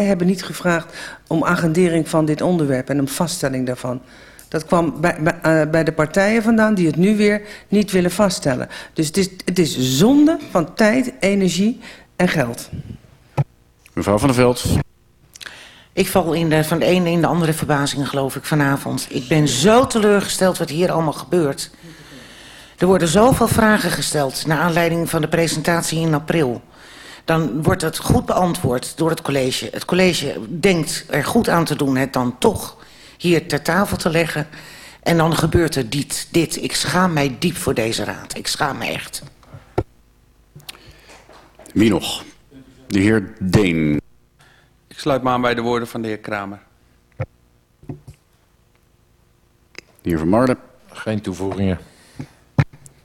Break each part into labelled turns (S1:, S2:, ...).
S1: Wij hebben niet gevraagd om agendering van dit onderwerp en om vaststelling daarvan. Dat kwam bij, bij, uh, bij, de partijen vandaan die het nu weer niet willen vaststellen. Dus het is, het is zonde van tijd, energie en geld.
S2: Mevrouw van der Veld.
S3: Ik val in de, van de ene in de andere verbazing, geloof ik, vanavond. Ik ben zo teleurgesteld wat hier allemaal gebeurt. Er worden zoveel vragen gesteld... naar aanleiding van de presentatie in april. Dan wordt het goed beantwoord door het college. Het college denkt er goed aan te doen het dan toch hier ter tafel te leggen. En dan gebeurt er dit, dit. Ik schaam mij diep voor deze raad. Ik schaam me echt.
S2: Wie nog? De heer Deen.
S4: Ik sluit me aan bij de woorden van de heer Kramer.
S2: De heer Van Marlen.
S5: Geen toevoegingen.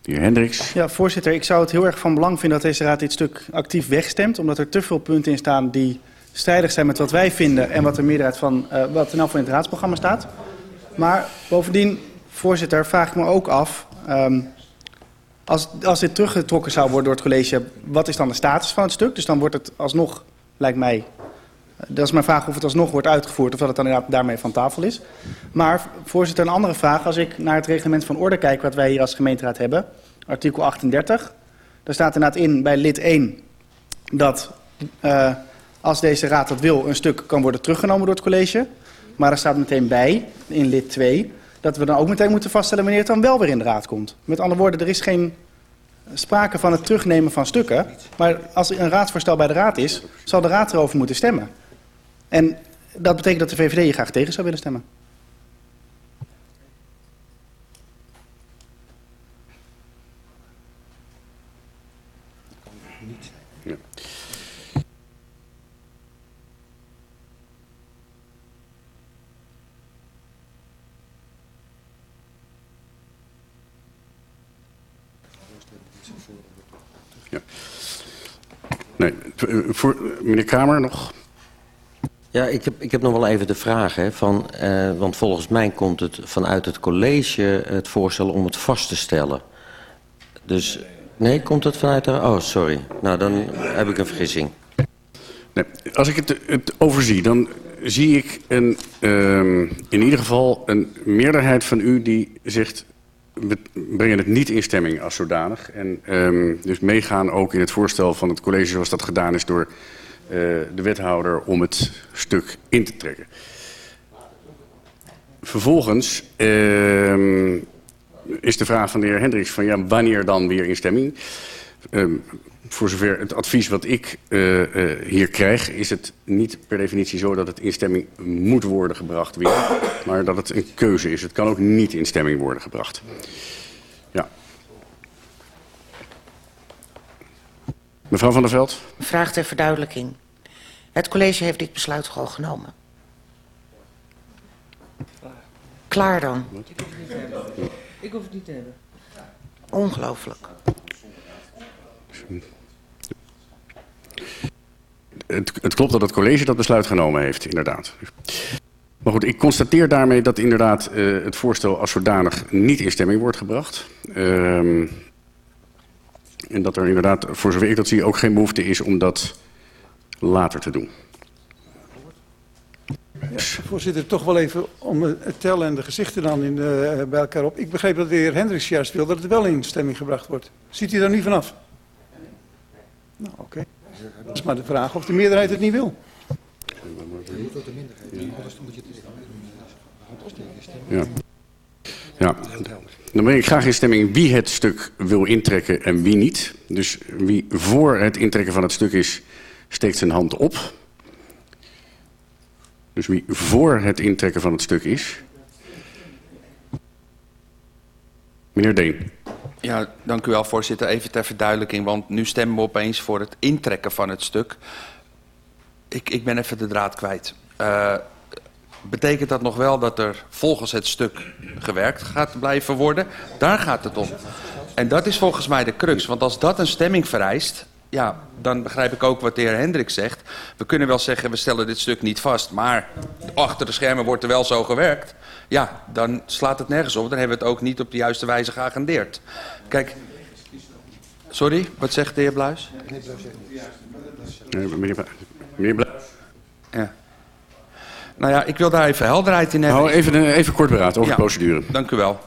S2: De heer Hendricks.
S6: Ja, voorzitter. Ik zou het heel erg van belang vinden dat deze raad dit stuk actief wegstemt. Omdat er te veel punten in staan die strijdig zijn met wat wij vinden... en wat de meerderheid van uh, wat er nou van in het raadsprogramma staat. Maar bovendien, voorzitter, vraag ik me ook af... Um, als, als dit teruggetrokken zou worden door het college... wat is dan de status van het stuk? Dus dan wordt het alsnog, lijkt mij... Dat is mijn vraag of het alsnog wordt uitgevoerd... of dat het dan inderdaad daarmee van tafel is. Maar, voorzitter, een andere vraag. Als ik naar het reglement van orde kijk... wat wij hier als gemeenteraad hebben... artikel 38... daar staat inderdaad in bij lid 1... dat uh, als deze raad dat wil... een stuk kan worden teruggenomen door het college... Maar er staat meteen bij, in lid 2, dat we dan ook meteen moeten vaststellen wanneer het dan wel weer in de raad komt. Met andere woorden, er is geen sprake van het terugnemen van stukken. Maar als een raadsvoorstel bij de raad is, zal de raad erover moeten stemmen. En dat betekent dat de VVD hier graag tegen zou willen stemmen.
S2: Ja. Nee, voor meneer Kramer nog.
S7: Ja, ik heb, ik heb nog wel even de vraag. Hè, van, uh, want volgens mij komt het vanuit het college het voorstel om het vast te stellen. Dus, nee, komt het vanuit de... Oh, sorry. Nou, dan heb ik een vergissing.
S2: Nee, als ik het, het overzie, dan zie ik een, um, in ieder geval een meerderheid van u die zegt... we brengen het niet in stemming als zodanig. En um, dus meegaan ook in het voorstel van het college zoals dat gedaan is door... Uh, de wethouder om het stuk in te trekken. Vervolgens uh, is de vraag van de heer Hendricks van ja, wanneer dan weer instemming? Um, voor zover het advies wat ik uh, hier krijg, is het niet per definitie zo dat het in stemming moet worden gebracht weer, maar dat het een keuze is. Het kan ook niet in stemming worden gebracht. Ja. Mevrouw van der Veld.
S3: Vraag ter verduidelijking. Het college heeft dit besluit al genomen. Klaar dan.
S1: Ik hoef het niet te hebben.
S3: Ongelooflijk.
S2: Het, het klopt dat het college dat besluit genomen heeft, inderdaad. Maar goed, ik constateer daarmee dat inderdaad uh, het voorstel als zodanig niet in stemming wordt gebracht. Um, en dat er inderdaad, voor zover ik dat zie, ook geen behoefte is om dat later te doen.
S8: Ja, voorzitter, toch wel even om het tellen en de gezichten dan in de, bij elkaar op. Ik begreep dat de heer Hendricks juist wil dat het wel in stemming gebracht wordt. Ziet u daar nu vanaf? Nou, oké. Okay. Dat is maar de vraag of de meerderheid het niet wil.
S2: Ja. Ja, dan breng ik graag in stemming wie het stuk wil intrekken en wie niet. Dus wie voor het intrekken van het stuk is, steekt zijn hand op. Dus wie voor het intrekken van het stuk is. Meneer Deen.
S4: Ja, dank u wel voorzitter. Even ter verduidelijking, want nu stemmen we opeens voor het intrekken van het stuk. Ik, ik ben even de draad kwijt. Uh, betekent dat nog wel dat er volgens het stuk gewerkt gaat blijven worden? Daar gaat het om. En dat is volgens mij de crux. Want als dat een stemming vereist, ja, dan begrijp ik ook wat de heer Hendrik zegt. We kunnen wel zeggen, we stellen dit stuk niet vast, maar achter de schermen wordt er wel zo gewerkt. Ja, dan slaat het nergens op. Dan hebben we het ook niet op de juiste wijze geagendeerd. Kijk, sorry, wat zegt de heer Bluis?
S2: Nee, Meneer Bluis.
S4: Ja. Nou ja, ik wil daar even helderheid in hebben.
S2: Nou, even, even kort beraad over de procedure.
S4: Dank u wel.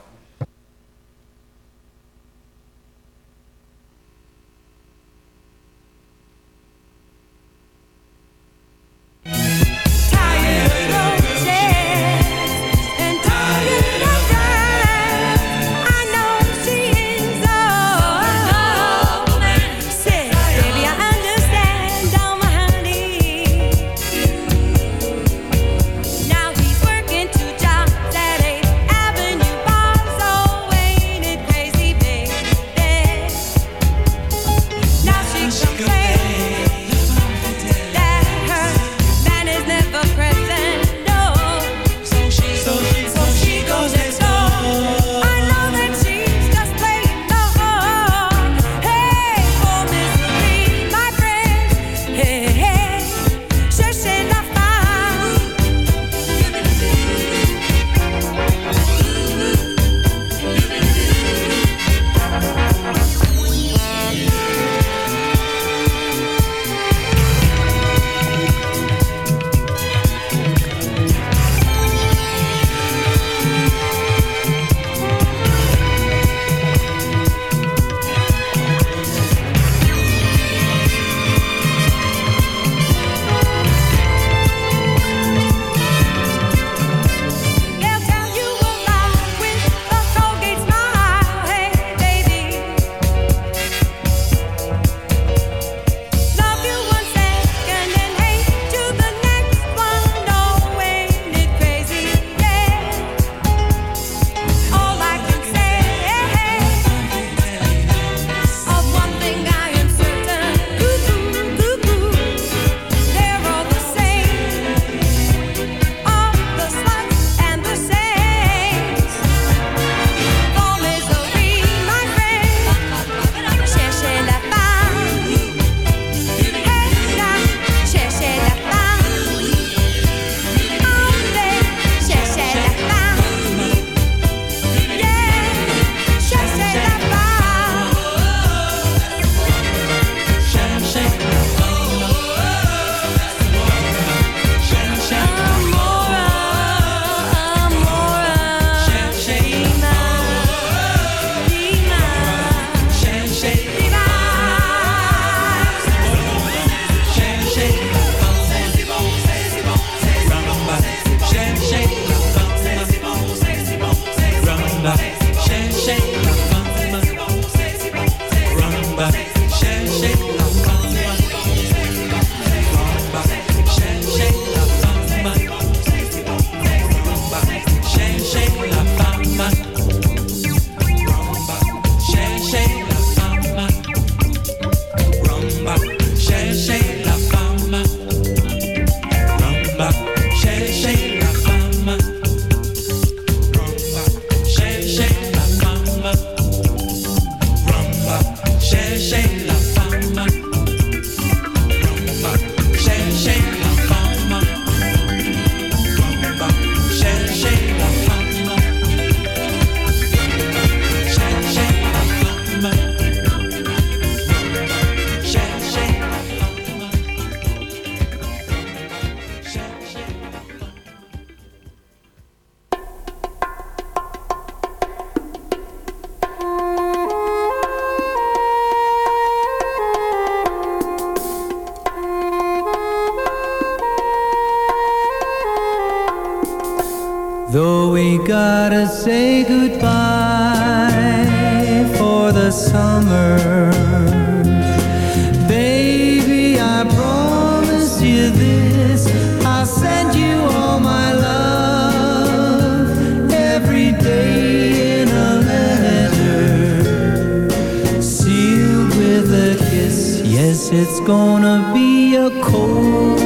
S9: it's gonna be a cold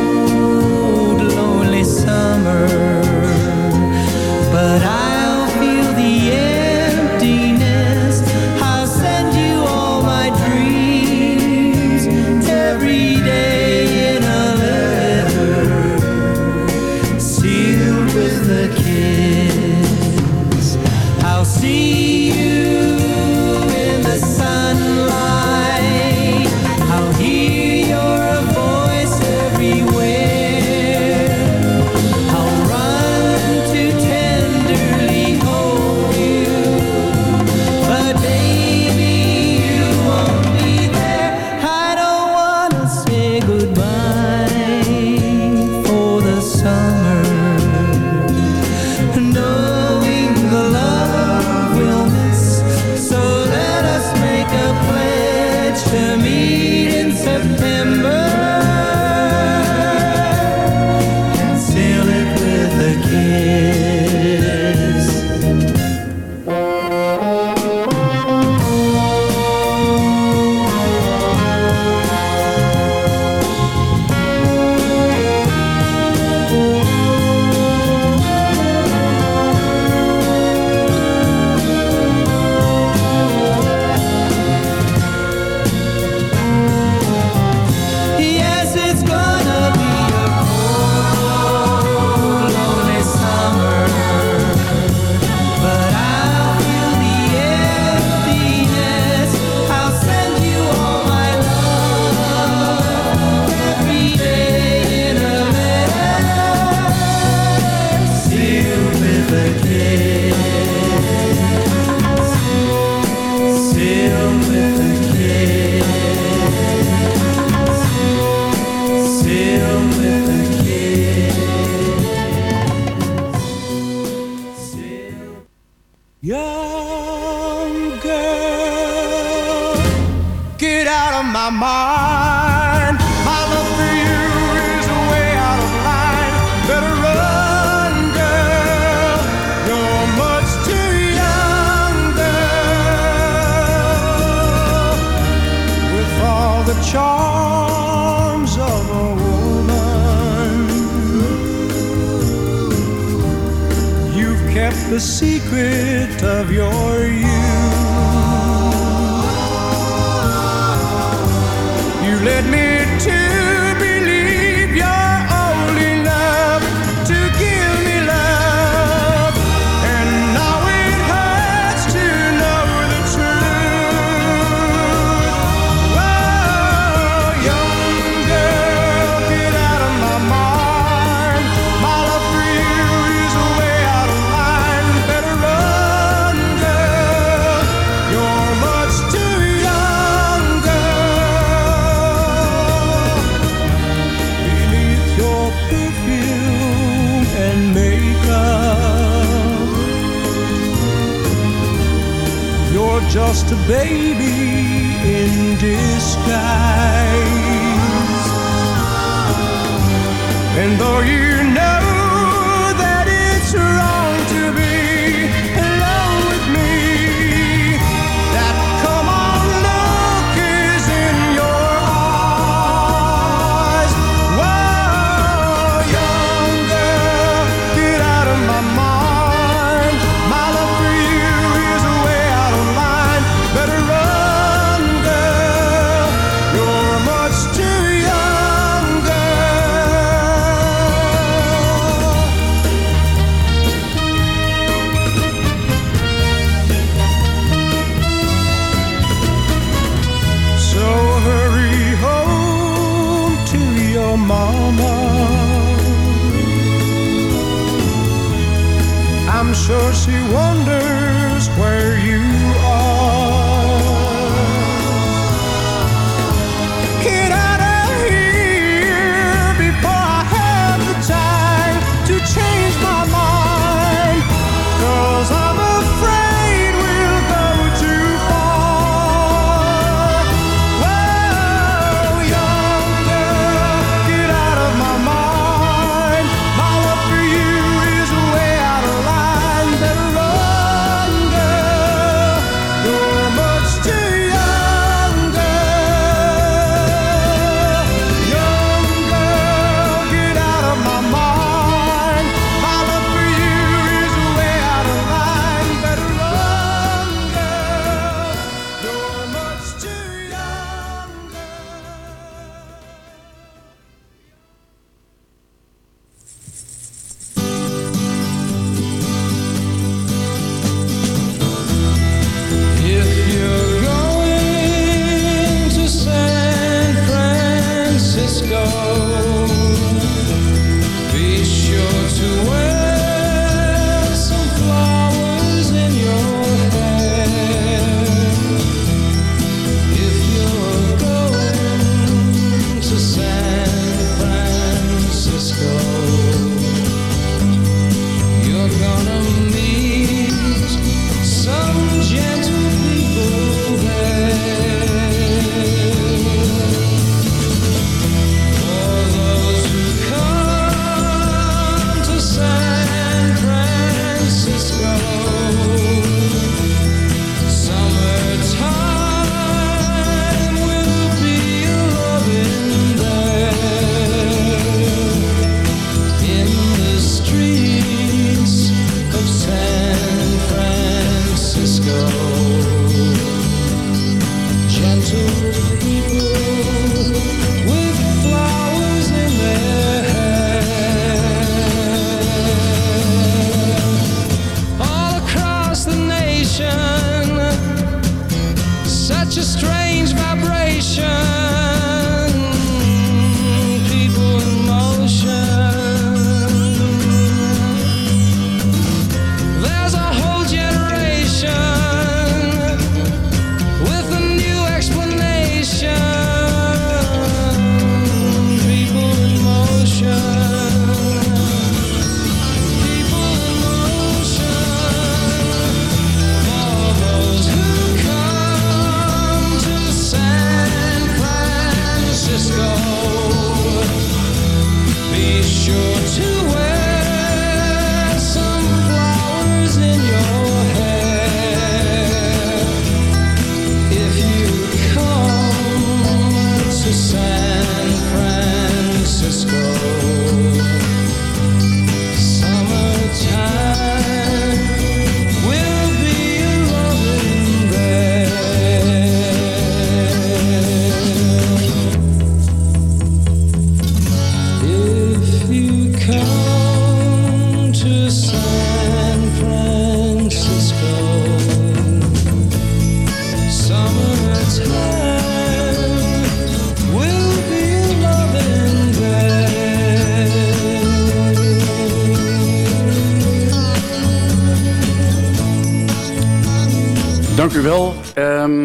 S2: wel. Ehm,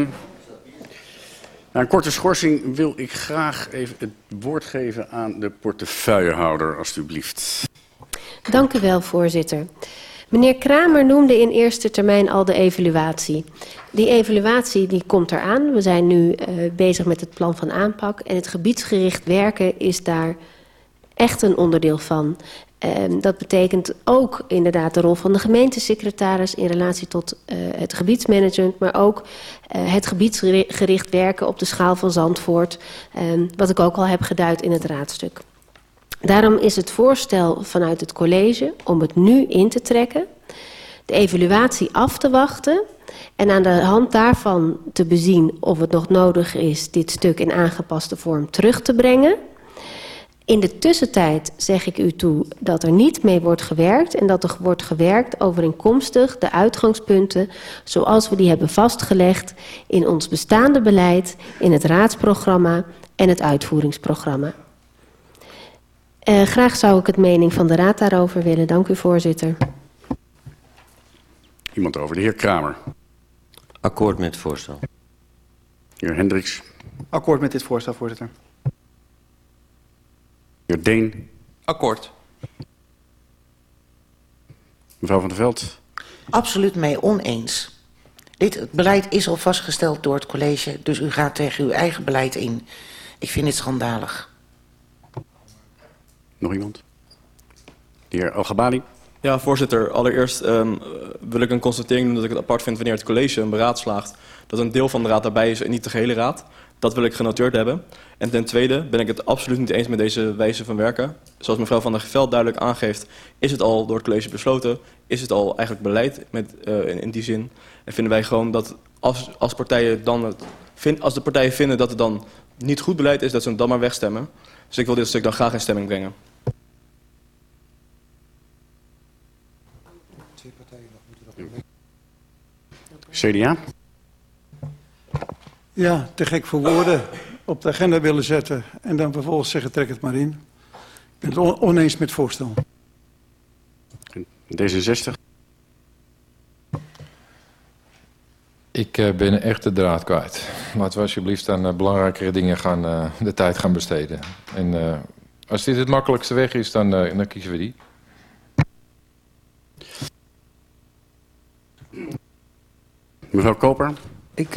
S2: na een korte schorsing wil ik graag even het woord geven aan de portefeuillehouder, alstublieft.
S10: Dank u wel, voorzitter. Meneer Kramer noemde in eerste termijn al de evaluatie. Die evaluatie die komt eraan. We zijn nu uh, bezig met het plan van aanpak. En het gebiedsgericht werken is daar echt een onderdeel van. Um, dat betekent ook inderdaad de rol van de gemeentesecretaris in relatie tot uh, het gebiedsmanagement, maar ook uh, het gebiedsgericht werken op de schaal van Zandvoort, um, wat ik ook al heb geduid in het raadstuk. Daarom is het voorstel vanuit het college om het nu in te trekken, de evaluatie af te wachten en aan de hand daarvan te bezien of het nog nodig is dit stuk in aangepaste vorm terug te brengen. In de tussentijd zeg ik u toe dat er niet mee wordt gewerkt en dat er wordt gewerkt overeenkomstig de uitgangspunten zoals we die hebben vastgelegd in ons bestaande beleid, in het raadsprogramma en het uitvoeringsprogramma. Uh, graag zou ik het mening van de raad daarover willen. Dank u voorzitter.
S2: Iemand over. De heer Kramer.
S7: Akkoord met het voorstel.
S2: Heer Hendricks.
S6: Akkoord met dit voorstel, voorzitter.
S2: Heer Deen.
S4: Akkoord.
S2: Mevrouw van der Veld.
S3: Absoluut mee oneens. Dit beleid is al vastgesteld door het college, dus u gaat tegen uw eigen beleid in. Ik vind het schandalig.
S2: Nog iemand? De heer Algabali.
S11: Ja, voorzitter. Allereerst um, wil ik een constatering doen dat ik het apart vind wanneer het college een beraadslaagt dat een deel van de raad daarbij is en niet de gehele raad. Dat wil ik genoteerd hebben. En ten tweede ben ik het absoluut niet eens met deze wijze van werken. Zoals mevrouw Van der Veld duidelijk aangeeft, is het al door het college besloten. Is het al eigenlijk beleid met, uh, in, in die zin. En vinden wij gewoon dat als, als, partijen dan het, vind, als de partijen vinden dat het dan niet goed beleid is, dat ze het dan maar wegstemmen. Dus ik wil dit stuk dan graag in stemming brengen.
S2: CDA?
S8: Ja, te gek voor woorden op de agenda willen zetten en dan vervolgens zeggen trek het maar in. Ik ben het on oneens met het voorstel.
S2: D66?
S12: Ik uh, ben echt de draad kwijt. Laten we alsjeblieft aan uh, belangrijkere dingen gaan, uh, de tijd gaan besteden. En als dit het makkelijkste weg is, dan, dan kiezen we die.
S2: Mevrouw Koper?
S1: Ik,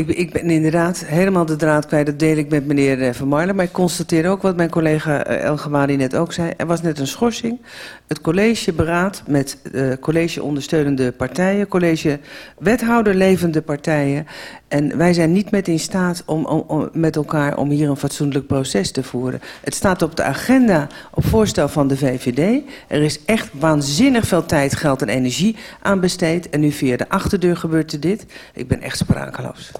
S1: ik, ik, ben inderdaad helemaal de draad kwijt. Dat deel ik met meneer uh, Van Marlen. Maar ik constateer ook wat mijn collega uh, El net ook zei. Er was net een schorsing. Het college beraadt met uh, college ondersteunende partijen. College wethouder levende partijen. En wij zijn niet met in staat om, om, om, met elkaar om hier een fatsoenlijk proces te voeren. Het staat op de agenda op voorstel van de VVD. Er is echt waanzinnig veel tijd, geld en energie aan besteed. En nu via de achterdeur gebeurt er dit. Ik ben echt sprakeloos.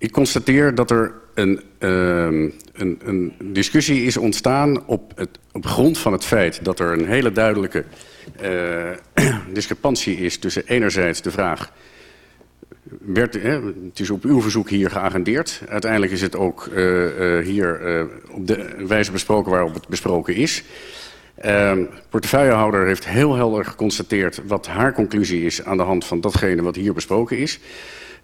S2: Ik constateer dat er een, uh, een, een discussie is ontstaan op, het, op grond van het feit dat er een hele duidelijke uh, discrepantie is tussen enerzijds de vraag... Werd, hè, het is op uw verzoek hier geagendeerd. Uiteindelijk is het ook uh, uh, hier op de wijze besproken waarop het besproken is. Uh, portefeuillehouder heeft heel helder geconstateerd wat haar conclusie is aan de hand van datgene wat hier besproken is.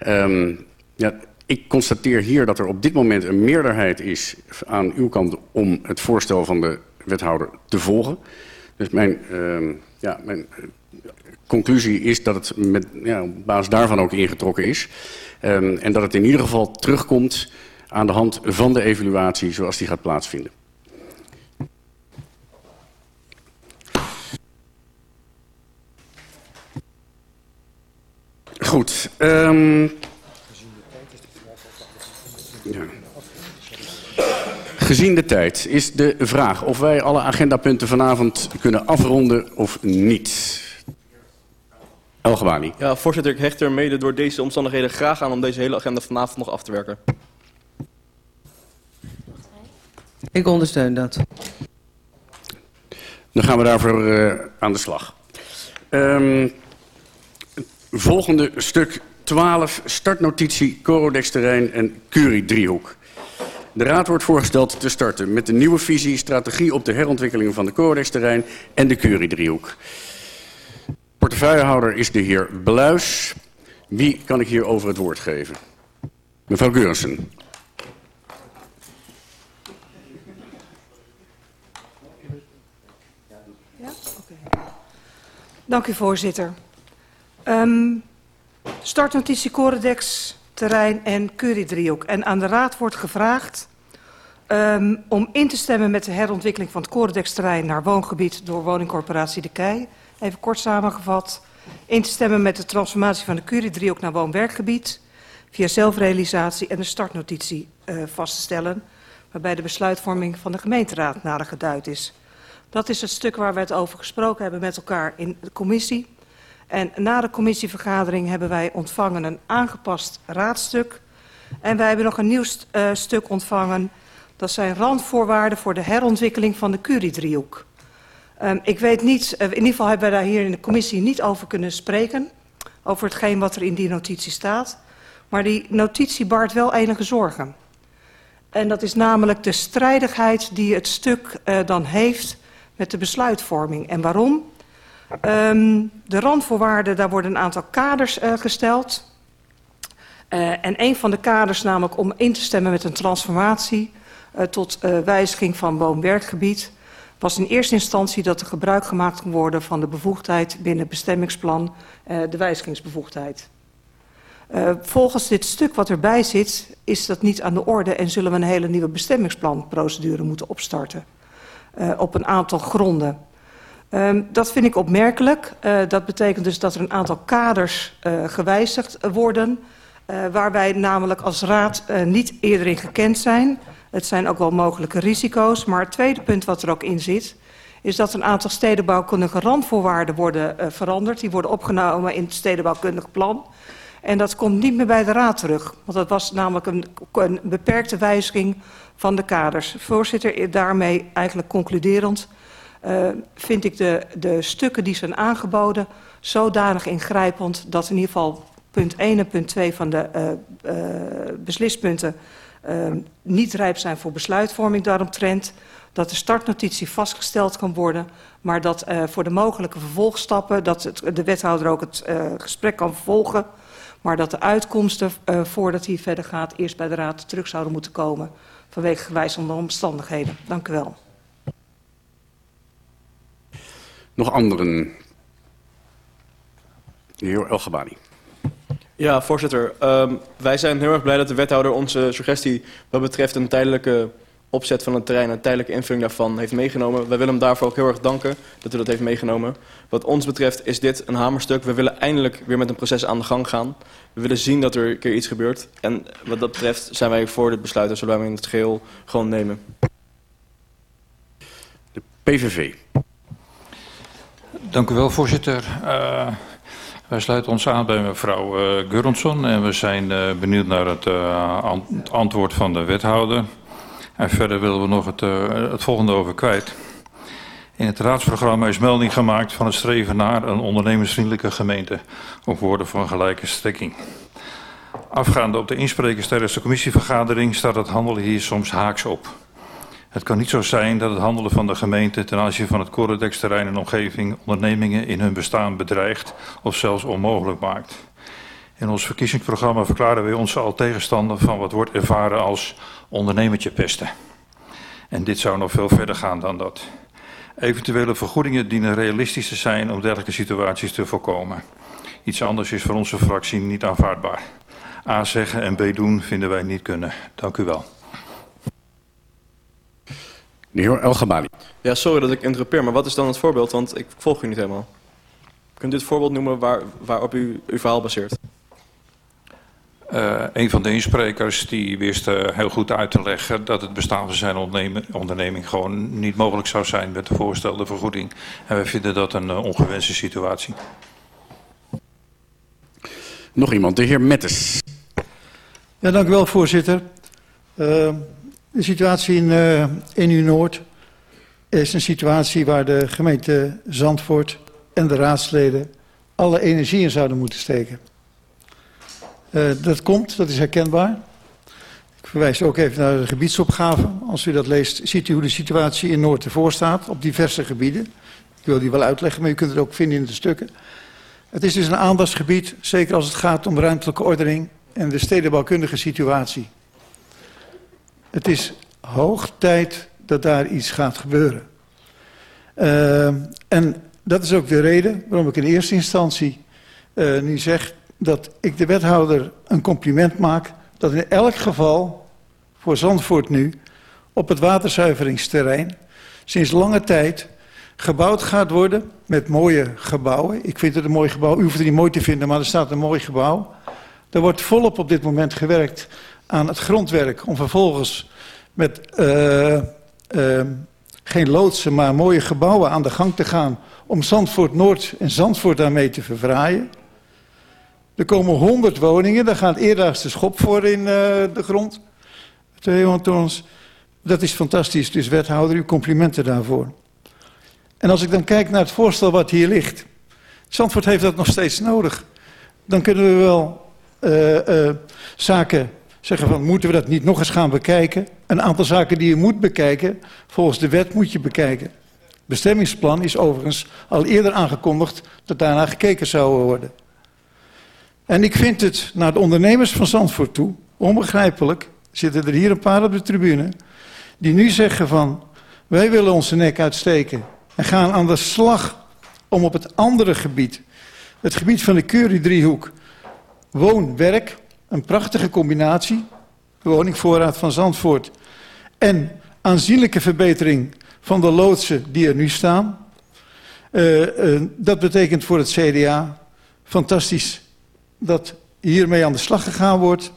S2: Um, ja, ik constateer hier dat er op dit moment een meerderheid is aan uw kant om het voorstel van de wethouder te volgen. Dus mijn, uh, ja, mijn conclusie is dat het met, ja, op basis daarvan ook ingetrokken is. Um, en dat het in ieder geval terugkomt aan de hand van de evaluatie zoals die gaat plaatsvinden. Goed. Um, ja. Gezien de tijd is de vraag of wij alle agendapunten vanavond kunnen afronden of niet. Elgebani.
S11: Ja, voorzitter, ik hecht er mede door deze omstandigheden graag aan om deze hele agenda vanavond nog af te werken.
S1: Ik ondersteun dat.
S2: Dan gaan we daarvoor uh, aan de slag. Um, volgende stuk 12, startnotitie, Corodex terrein en Curie driehoek. De Raad wordt voorgesteld te starten met de nieuwe visie, strategie op de herontwikkeling van de Corex-terrein en de Curie-driehoek. Portefeuillehouder is de heer Bluis. Wie kan ik hierover het woord geven? Mevrouw Geurensen.
S13: Dank u, voorzitter. Um, startnotitie Coredex, terrein en Curie-driehoek. En aan de Raad wordt gevraagd um, om in te stemmen met de herontwikkeling van het Coredex-terrein naar woongebied door woningcorporatie De Kei. Even kort samengevat. In te stemmen met de transformatie van de Curie-driehoek naar woon-werkgebied via zelfrealisatie en de startnotitie uh, vast te stellen, waarbij de besluitvorming van de gemeenteraad nader geduid is. Dat is het stuk waar we het over gesproken hebben met elkaar in de commissie. En na de commissievergadering hebben wij ontvangen een aangepast raadstuk. En wij hebben nog een nieuw uh, stuk ontvangen. Dat zijn randvoorwaarden voor de herontwikkeling van de Curie-driehoek. Um, ik weet niet, uh, in ieder geval hebben wij daar hier in de commissie niet over kunnen spreken. Over hetgeen wat er in die notitie staat. Maar die notitie baart wel enige zorgen. En dat is namelijk de strijdigheid die het stuk uh, dan heeft met de besluitvorming. En waarom? Um, de randvoorwaarden, daar worden een aantal kaders uh, gesteld. Uh, en een van de kaders, namelijk om in te stemmen met een transformatie uh, tot wijziging van woon-werkgebied, was in eerste instantie dat er gebruik gemaakt kon worden van de bevoegdheid binnen het bestemmingsplan, de wijzigingsbevoegdheid. Volgens dit stuk wat erbij zit, is dat niet aan de orde en zullen we een hele nieuwe bestemmingsplanprocedure moeten opstarten. Op een aantal gronden. Um, dat vind ik opmerkelijk. Uh, dat betekent dus dat er een aantal kaders uh, gewijzigd worden, uh, waar wij namelijk als raad niet eerder in gekend zijn. Het zijn ook wel mogelijke risico's. Maar het tweede punt wat er ook in zit, is dat een aantal stedenbouwkundige randvoorwaarden worden veranderd. Die worden opgenomen in het stedenbouwkundig plan. En dat komt niet meer bij de raad terug. Want dat was namelijk een beperkte wijziging van de kaders. Voorzitter, daarmee eigenlijk concluderend uh, vind ik de, de stukken die zijn aangeboden zodanig ingrijpend dat in ieder geval punt 1 en punt 2 van de uh, uh, beslispunten uh, niet rijp zijn voor besluitvorming daaromtrent. Dat de startnotitie vastgesteld kan worden, maar dat voor de mogelijke vervolgstappen, dat de wethouder ook het gesprek kan vervolgen, maar dat de uitkomsten, voordat hij verder gaat, eerst bij de raad terug zouden moeten komen vanwege gewijzigde omstandigheden. Dank u wel.
S2: Nog anderen? De heer Elgebani.
S11: Ja, voorzitter. Um, wij zijn heel erg blij dat de wethouder onze suggestie wat betreft een tijdelijke opzet van het terrein, een tijdelijke invulling daarvan heeft meegenomen. Wij willen hem daarvoor ook heel erg danken dat u dat heeft meegenomen. Wat ons betreft is dit een hamerstuk. We willen eindelijk weer met een proces aan de gang gaan. We willen zien dat er een keer iets gebeurt. En wat dat betreft zijn wij voor dit besluit en zullen wij hem in het geheel gewoon nemen.
S2: De PVV.
S12: Dank u wel, voorzitter. Uh, wij sluiten ons aan bij mevrouw uh, en we zijn uh, benieuwd naar het, ant antwoord van de wethouder. En verder willen we nog het, het volgende over kwijt. In het raadsprogramma is melding gemaakt van het streven naar een ondernemersvriendelijke gemeente op woorden van gelijke strekking. Afgaande op de insprekers tijdens de commissievergadering staat het handelen hier soms haaks op. Het kan niet zo zijn dat het handelen van de gemeente ten aanzien van het Coredex-terrein en omgeving ondernemingen in hun bestaan bedreigt of zelfs onmogelijk maakt. In ons verkiezingsprogramma verklaren wij ons al tegenstander van wat wordt ervaren als ondernemertje pesten. En dit zou nog veel verder gaan dan dat. Eventuele vergoedingen dienen realistisch te zijn om dergelijke situaties te voorkomen. Iets anders is voor onze fractie niet aanvaardbaar. A zeggen en B doen vinden wij niet kunnen. Dank u wel.
S2: De heer Elgebali.
S11: Ja, sorry dat ik interrupeer, maar wat is dan het voorbeeld? Want ik volg u niet helemaal. Kunt u het voorbeeld noemen waar, waarop u uw verhaal baseert?
S12: Uh, een van de insprekers die wist uh, heel goed uit te leggen dat het bestaan van zijn onderneming gewoon niet mogelijk zou zijn met de voorstelde vergoeding. En wij vinden dat een uh, ongewenste situatie.
S2: Nog iemand, de heer Mettes.
S8: Ja, dank u wel, voorzitter. De situatie in, uh, in U-Noord is een situatie waar de gemeente Zandvoort en de raadsleden alle energie in zouden moeten steken. Uh, dat komt, dat is herkenbaar. Ik verwijs ook even naar de gebiedsopgave. Als u dat leest, ziet u hoe de situatie in Noord ervoor staat op diverse gebieden. Ik wil die wel uitleggen, maar u kunt het ook vinden in de stukken. Het is dus een aandachtsgebied, zeker als het gaat om ruimtelijke ordening en de stedenbouwkundige situatie. Het is hoog tijd dat daar iets gaat gebeuren. Uh, en dat is ook de reden waarom ik in eerste instantie uh, nu zeg dat ik de wethouder een compliment maak dat in elk geval voor Zandvoort nu op het waterzuiveringsterrein sinds lange tijd gebouwd gaat worden met mooie gebouwen. Ik vind het een mooi gebouw. U hoeft het niet mooi te vinden, maar er staat een mooi gebouw. Er wordt volop op dit moment gewerkt aan het grondwerk om vervolgens met uh, uh, geen loodsen, maar mooie gebouwen aan de gang te gaan om Zandvoort Noord en Zandvoort daarmee te verfraaien. Er komen 100 woningen, daar gaat eerdaags de schop voor in uh, de grond. 200 tons. Dat is fantastisch, dus wethouder, uw complimenten daarvoor. En als ik dan kijk naar het voorstel wat hier ligt. Zandvoort heeft dat nog steeds nodig. Dan kunnen we wel zaken zeggen van moeten we dat niet nog eens gaan bekijken. Een aantal zaken die je moet bekijken, volgens de wet moet je bekijken. Bestemmingsplan is overigens al eerder aangekondigd dat daarna gekeken zou worden. En ik vind het naar de ondernemers van Zandvoort toe onbegrijpelijk, zitten er hier een paar op de tribune, die nu zeggen van wij willen onze nek uitsteken en gaan aan de slag om op het andere gebied, het gebied van de Curie-driehoek, woon-werk, een prachtige combinatie, woningvoorraad van Zandvoort en aanzienlijke verbetering van de loodsen die er nu staan. Uh, uh, dat betekent voor het CDA fantastisch dat hiermee aan de slag gegaan wordt.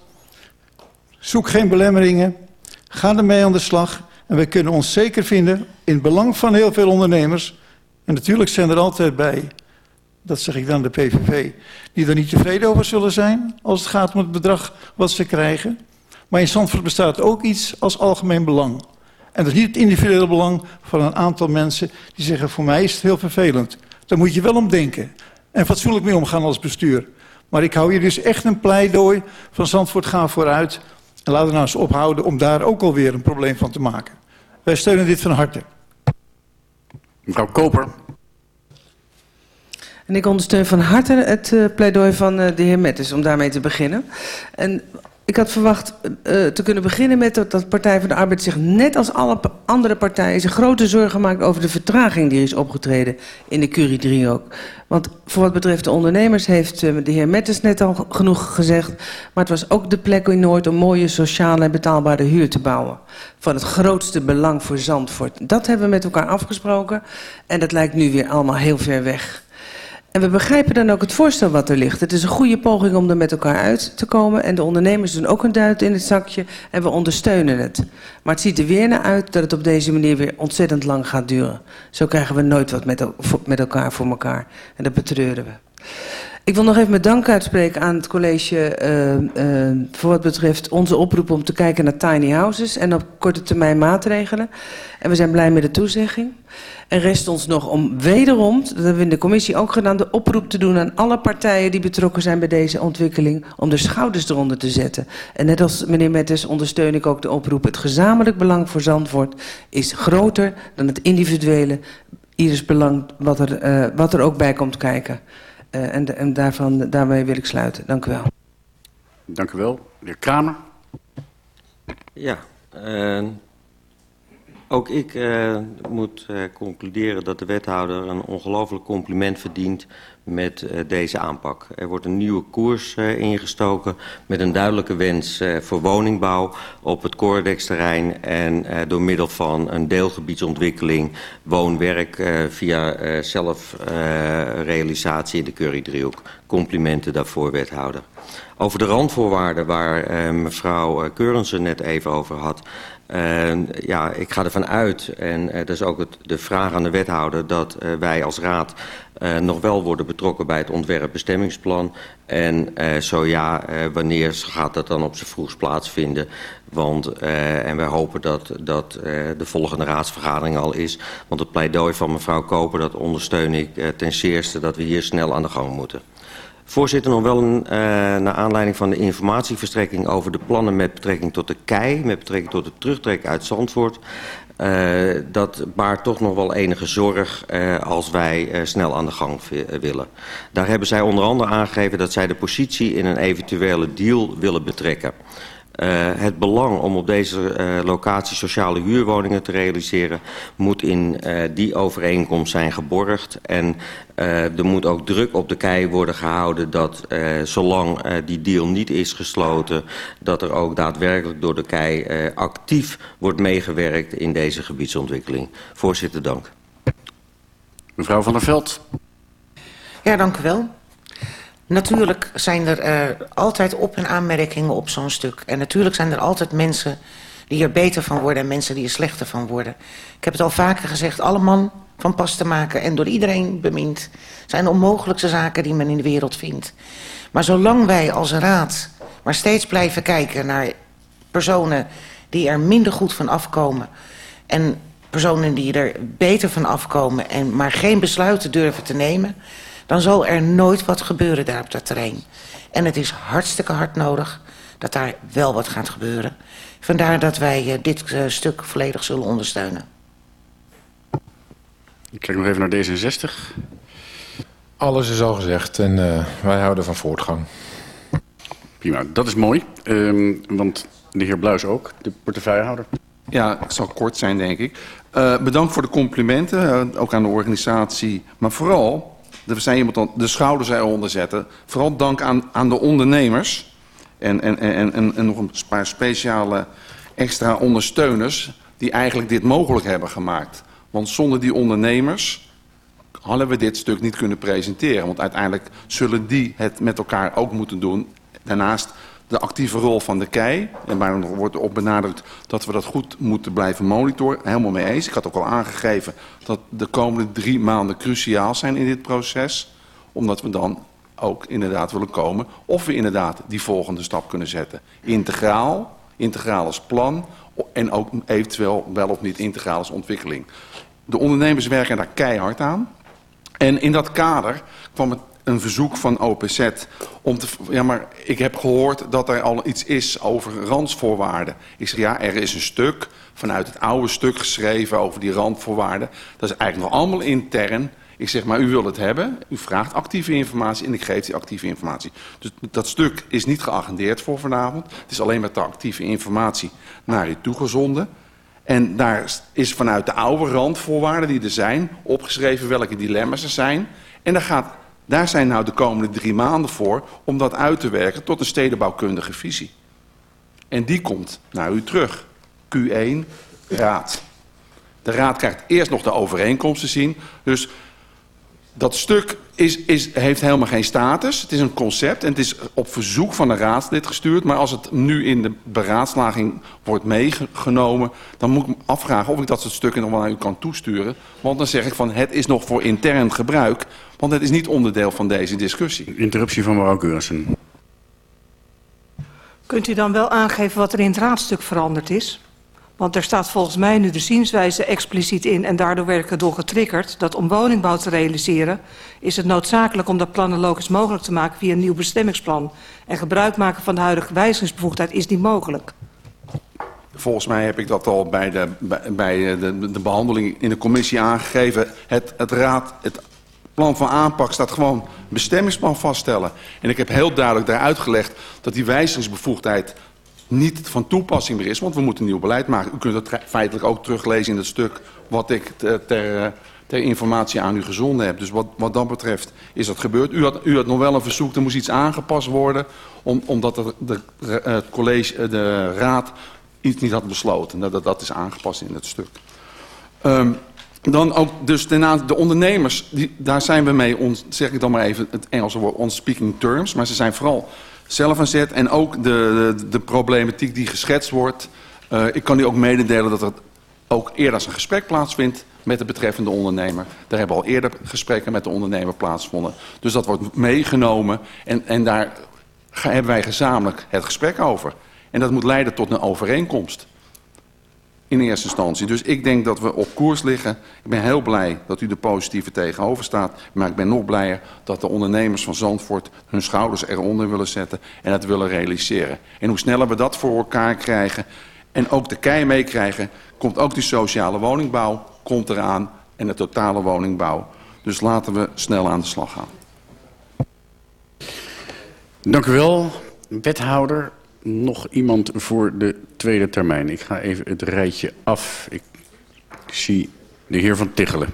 S8: Zoek geen belemmeringen, ga ermee aan de slag en we kunnen ons zeker vinden in het belang van heel veel ondernemers. En natuurlijk zijn er altijd bij, dat zeg ik dan de PVV, die er niet tevreden over zullen zijn als het gaat om het bedrag wat ze krijgen. Maar in Zandvoort bestaat ook iets als algemeen belang. En dat is niet het individuele belang van een aantal mensen die zeggen voor mij is het heel vervelend. Daar moet je wel om denken. En fatsoenlijk mee omgaan als bestuur. Maar ik hou hier dus echt een pleidooi van Zandvoort gaan vooruit. En laten we nou eens ophouden om daar ook alweer een probleem van te maken. Wij steunen dit van harte.
S2: Mevrouw Koper.
S1: En ik ondersteun van harte het uh, pleidooi van uh, de heer Mettes om daarmee te beginnen. En ik had verwacht uh, te kunnen beginnen met dat, dat Partij van de Arbeid zich net als alle andere partijen zich grote zorgen maakt over de vertraging die is opgetreden in de Curie 3 ook. Want voor wat betreft de ondernemers heeft de heer Mettes net al genoeg gezegd, maar het was ook de plek in Noord om mooie sociale en betaalbare huur te bouwen. Van het grootste belang voor Zandvoort. Dat hebben we met elkaar afgesproken en dat lijkt nu weer allemaal heel ver weg. En we begrijpen dan ook het voorstel wat er ligt. Het is een goede poging om er met elkaar uit te komen. En de ondernemers doen ook een duit in het zakje. En we ondersteunen het. Maar het ziet er weer naar uit dat het op deze manier weer ontzettend lang gaat duren. Zo krijgen we nooit wat met, met elkaar voor elkaar. En dat betreuren we. Ik wil nog even mijn dank uitspreken aan het college uh, voor wat betreft onze oproep om te kijken naar tiny houses en op korte termijn maatregelen. En we zijn blij met de toezegging. En rest ons nog om wederom, dat hebben we in de commissie ook gedaan, de oproep te doen aan alle partijen die betrokken zijn bij deze ontwikkeling, om de schouders eronder te zetten. En net als meneer Mettes ondersteun ik ook de oproep. Het gezamenlijk belang voor Zandvoort is groter dan het individuele ieders belang wat er, uh, wat er ook bij komt kijken. Uh, en, de, en daarvan, daarmee wil ik sluiten. Dank u wel.
S2: Dank u wel. De heer Kramer.
S7: Ja, uh, ook ik uh, moet uh, concluderen dat de wethouder een ongelooflijk compliment verdient met uh, deze aanpak. Er wordt een nieuwe koers ingestoken met een duidelijke wens voor woningbouw op het Cordex-terrein en door middel van een deelgebiedsontwikkeling woonwerk via zelfrealisatie in de Curry-driehoek. Complimenten daarvoor, wethouder. Over de randvoorwaarden waar mevrouw Keurensen net even over had... Ja, ik ga ervan uit, en dat is ook het, de vraag aan de wethouder... dat wij als raad nog wel worden betrokken bij het ontwerpbestemmingsplan. En zo ja, wanneer gaat dat dan op zijn vroegst plaatsvinden? Want, en wij hopen dat, dat de volgende raadsvergadering al is. Want het pleidooi van mevrouw Koper, dat ondersteun ik ten zeerste... dat we hier snel aan de gang moeten. Voorzitter, nog wel uh, naar aanleiding van de informatieverstrekking over de plannen met betrekking tot de KEI, met betrekking tot het terugtrekken uit Zandvoort. Uh, dat baart toch nog wel enige zorg uh, als wij uh, snel aan de gang willen. Daar hebben zij onder andere aangegeven dat zij de positie in een eventuele deal willen betrekken. Uh, het belang om op deze uh, locatie sociale huurwoningen te realiseren... moet in uh, die overeenkomst zijn geborgd. En er moet ook druk op de kei worden gehouden... dat zolang die deal niet is gesloten... dat er ook daadwerkelijk door de kei actief wordt meegewerkt... in deze gebiedsontwikkeling. Voorzitter, dank.
S2: Mevrouw van der Veld.
S3: Ja, dank u wel. Natuurlijk zijn er uh, altijd op- en aanmerkingen op zo'n stuk. En natuurlijk zijn er altijd mensen die er beter van worden... en mensen die er slechter van worden. Ik heb het al vaker gezegd, alle man van pas te maken... en door iedereen bemind... zijn de onmogelijkste zaken die men in de wereld vindt. Maar zolang wij als raad maar steeds blijven kijken naar personen... die er minder goed van afkomen... en personen die er beter van afkomen... en maar geen besluiten durven te nemen dan zal er nooit wat gebeuren daar op dat terrein. En het is hartstikke hard nodig dat daar wel wat gaat gebeuren. Vandaar dat wij uh, dit uh, stuk volledig zullen ondersteunen.
S2: Ik kijk nog even naar D66.
S14: Alles is al gezegd en uh, wij houden van voortgang.
S2: Prima, dat is mooi. Um, want de heer Bluis ook, de portefeuillehouder.
S15: Ja, ik zal kort zijn, denk ik. Uh, bedankt voor de complimenten, uh, ook aan de organisatie. Maar vooral er zijn iemand de schouders eronder zetten. Vooral dank aan, aan de ondernemers. En, en, en, en nog een paar speciale extra ondersteuners die eigenlijk dit mogelijk hebben gemaakt. Want zonder die ondernemers hadden we dit stuk niet kunnen presenteren. Want uiteindelijk zullen die het met elkaar ook moeten doen. Daarnaast de actieve rol van de KEI. En waar wordt op benadrukt dat we dat goed moeten blijven monitoren. Helemaal mee eens. Ik had ook al aangegeven dat de komende drie maanden cruciaal zijn in dit proces. Omdat we dan ook inderdaad willen komen of we inderdaad die volgende stap kunnen zetten. Integraal, integraal als plan en ook eventueel wel of niet integraal als ontwikkeling. De ondernemers werken daar keihard aan. En in dat kader kwam het een verzoek van OPZ om te... Ja, maar ik heb gehoord dat er al iets is over randvoorwaarden. Ik zeg, ja, er is een stuk vanuit het oude stuk geschreven over die randvoorwaarden. Dat is eigenlijk nog allemaal intern. Ik zeg, maar u wil het hebben. U vraagt actieve informatie en ik geef die actieve informatie. Dus dat stuk is niet geagendeerd voor vanavond. Het is alleen met de actieve informatie naar u toegezonden. En daar is vanuit de oude randvoorwaarden die er zijn... opgeschreven welke dilemma's er zijn. En daar gaat daar zijn nou de komende drie maanden voor om dat uit te werken tot een stedenbouwkundige visie. En die komt naar u terug. Q1, raad. De raad krijgt eerst nog de overeenkomst te zien. Dus dat stuk is, is, heeft helemaal geen status. Het is een concept en het is op verzoek van de raadslid gestuurd. Maar als het nu in de beraadslaging wordt meegenomen... dan moet ik me afvragen of ik dat soort stukken nog wel aan u kan toesturen. Want dan zeg ik van het is nog voor intern gebruik... Want het is niet onderdeel van deze discussie.
S2: Interruptie van mevrouw Keursen.
S13: Kunt u dan wel aangeven wat er in het raadstuk veranderd is? Want er staat volgens mij nu de zienswijze expliciet in... en daardoor werd ik erdoor getriggerd... dat om woningbouw te realiseren... is het noodzakelijk om dat plannen logisch mogelijk te maken... via een nieuw bestemmingsplan. En gebruik maken van de huidige wijzigingsbevoegdheid is niet mogelijk.
S15: Volgens mij heb ik dat al bij de, bij de, de behandeling in de commissie aangegeven. Het, het raad, het plan van aanpak staat gewoon bestemmingsplan vaststellen. En ik heb heel duidelijk daar uitgelegd dat die wijzigingsbevoegdheid niet van toepassing meer is, want we moeten een nieuw beleid maken. U kunt het feitelijk ook teruglezen in het stuk wat ik ter, ter, ter informatie aan u gezonden heb. Dus wat, wat dat betreft is dat gebeurd. U had, u had nog wel een verzoek, er moest iets aangepast worden, om, omdat de, de, het college, de raad iets niet had besloten. Dat, dat is aangepast in het stuk. Um, dan ook dus ten de ondernemers, daar zijn we mee, zeg ik dan maar even het Engelse woord, on speaking terms. Maar ze zijn vooral zelf aan zet en ook de, de, de problematiek die geschetst wordt. Uh, ik kan u ook mededelen dat er ook eerder als een gesprek plaatsvindt met de betreffende ondernemer. Daar hebben al eerder gesprekken met de ondernemer plaatsgevonden. Dus dat wordt meegenomen en, en daar hebben wij gezamenlijk het gesprek over. En dat moet leiden tot een overeenkomst. In eerste instantie. Dus ik denk dat we op koers liggen. Ik ben heel blij dat u de positieve tegenover staat. Maar ik ben nog blijer dat de ondernemers van Zandvoort hun schouders eronder willen zetten en het willen realiseren. En hoe sneller we dat voor elkaar krijgen en ook de kei meekrijgen, komt ook die sociale woningbouw komt eraan en de totale woningbouw. Dus laten we snel aan de slag gaan.
S2: Dank u wel, wethouder. Nog iemand voor de tweede termijn. Ik ga even het rijtje af. Ik zie de heer Van Tichelen.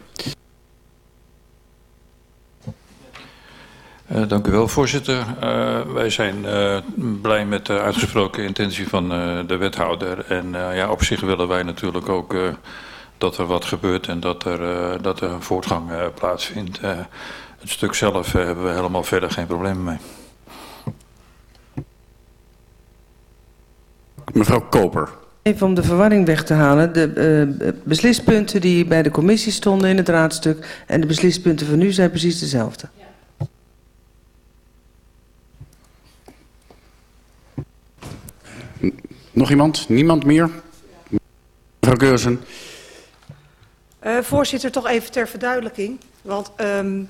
S12: Eh, dank u wel, voorzitter. Eh, wij zijn eh, blij met de uitgesproken intentie van de wethouder. En ja, op zich willen wij natuurlijk ook dat er wat gebeurt en dat er, dat er voortgang plaatsvindt. Het stuk zelf hebben we helemaal verder geen problemen mee.
S2: Mevrouw Koper.
S1: Even om de verwarring weg te halen. De eh, beslispunten die bij de commissie stonden in het raadstuk... en de beslispunten van nu zijn precies dezelfde.
S2: Nog iemand? Niemand meer? Mevrouw Geurzen.
S13: Eh, voorzitter, toch even ter verduidelijking. Want ehm,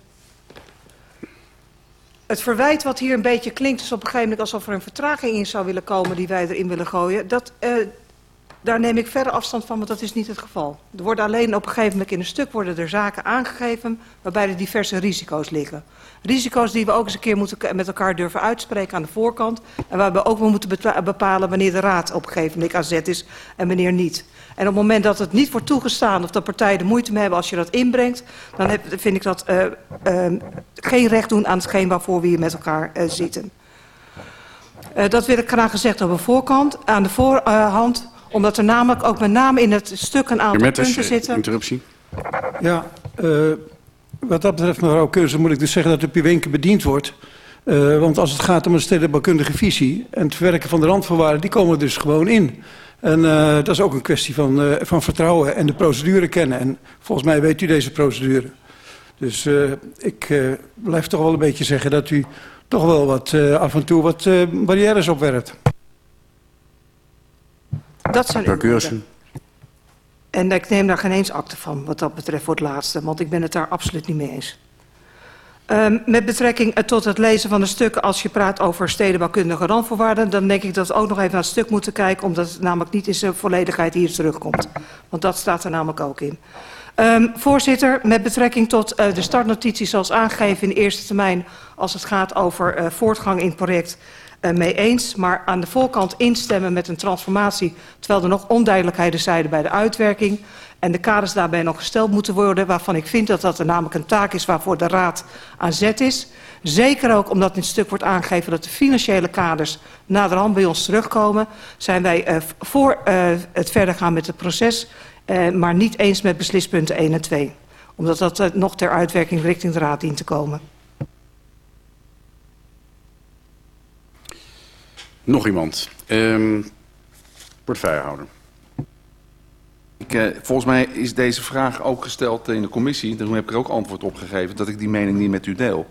S13: het verwijt wat hier een beetje klinkt... is op een gegeven moment alsof er een vertraging in zou willen komen... die wij erin willen gooien. Dat, eh, daar neem ik verre afstand van, want dat is niet het geval. Er worden alleen op een gegeven moment in een stuk worden er zaken aangegeven... waarbij er diverse risico's liggen. Risico's die we ook eens een keer moeten met elkaar durven uitspreken aan de voorkant... en waar we ook wel moeten bepa- bepalen wanneer de raad op een gegeven moment aan zet is... en wanneer niet. En op het moment dat het niet wordt toegestaan of dat partijen de moeite mee hebben als je dat inbrengt, dan heb, vind ik dat eh, eh, geen recht doen aan hetgeen waarvoor we hier met elkaar eh, zitten. Eh, dat wil ik graag gezegd op de voorkant, aan de voorhand, omdat er namelijk ook met name in het stuk een aantal
S2: Metters,
S13: punten zitten.
S2: interruptie.
S8: Ja, eh, wat dat betreft, mevrouw Keuze, moet ik dus zeggen dat de Piwenke bediend wordt. Eh, want als het gaat om een stedenbouwkundige visie en het verwerken van de randvoorwaarden, die komen er dus gewoon in. En eh, dat is ook een kwestie van, eh, van vertrouwen en de procedure kennen. En volgens mij weet u deze procedure. Dus eh, ik eh, blijf toch wel een beetje zeggen dat u toch wel wat eh, af en toe wat eh, barrières opwerpt.
S13: Dat woorden.
S2: Geurzen.
S13: En ik neem daar geen eens akte van, wat dat betreft voor het laatste, want ik ben het daar absoluut niet mee eens. Um, met betrekking tot het lezen van de stukken, als je praat over stedenbouwkundige randvoorwaarden, dan denk ik dat we ook nog even naar het stuk moeten kijken, omdat het namelijk niet in zijn volledigheid hier terugkomt. Want dat staat er namelijk ook in. Um, voorzitter, met betrekking tot uh, de startnotitie zoals aangegeven in de eerste termijn, als het gaat over uh, voortgang in het project, uh, mee eens. Maar aan de voorkant instemmen met een transformatie, terwijl er nog onduidelijkheden zijn bij de uitwerking. En de kaders daarbij nog gesteld moeten worden, waarvan ik vind dat dat namelijk een taak is waarvoor de Raad aan zet is. Zeker ook omdat in het stuk wordt aangegeven dat de financiële kaders naderhand bij ons terugkomen, zijn wij uh, voor uh, het verder gaan met het proces, uh, maar niet eens met beslispunten 1 en 2. Omdat dat nog ter uitwerking richting de Raad dient te komen.
S2: Nog iemand? Um, portefeuillehouder.
S15: Ik, eh, volgens mij is deze vraag ook gesteld in de commissie. Daarom heb ik er ook antwoord op gegeven dat ik die mening niet met u deel.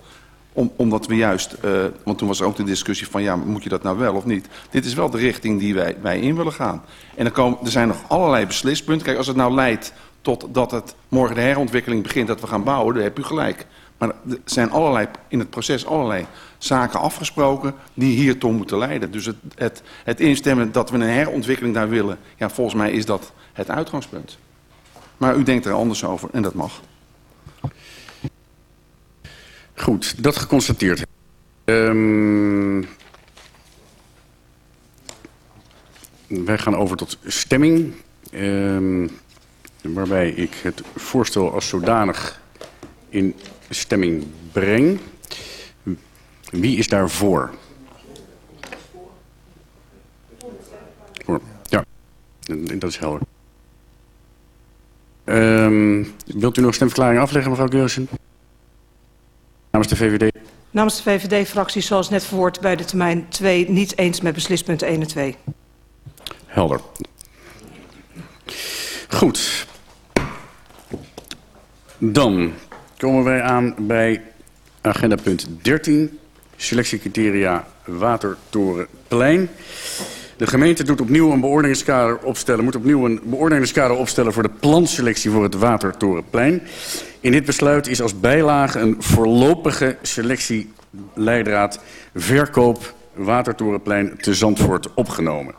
S15: Om, omdat we juist, uh, want toen was er ook de discussie van ja, moet je dat nou wel of niet? Dit is wel de richting die wij, wij in willen gaan. En er, komen, er zijn nog allerlei beslispunten. Kijk, als het nou leidt tot dat het morgen de herontwikkeling begint, dat we gaan bouwen, dan heb u gelijk. Maar er zijn allerlei, in het proces allerlei zaken afgesproken die hiertoe moeten leiden. Dus het, het, het instemmen dat we een herontwikkeling daar willen, ja, volgens mij is dat het uitgangspunt. Maar u denkt er anders over en dat mag.
S2: Goed, dat geconstateerd. Um, wij gaan over tot stemming. Um, waarbij ik het voorstel als zodanig in stemming breng. Wie is daarvoor? Ja, dat is helder. Um, wilt u nog stemverklaring afleggen, mevrouw Geursen? Namens de VVD.
S13: Namens de VVD-fractie, zoals net verwoord bij de termijn 2, niet eens met beslispunten 1 en 2.
S2: Helder. Goed. Dan komen wij aan bij agenda punt 13. Selectiecriteria Watertorenplein. De gemeente doet opnieuw een beoordelingskader opstellen, moet opnieuw een beoordelingskader opstellen voor de planselectie voor het Watertorenplein. In dit besluit is als bijlage een voorlopige selectieleidraad verkoop Watertorenplein te Zandvoort opgenomen.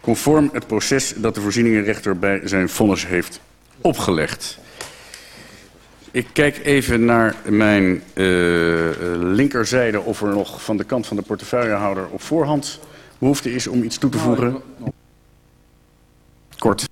S2: Conform het proces dat de voorzieningenrechter bij zijn vonnis heeft opgelegd. Ik kijk even naar mijn eh, eh, linkerzijde of er nog van de kant van de portefeuillehouder op voorhand behoefte is om iets toe te voegen. Kort.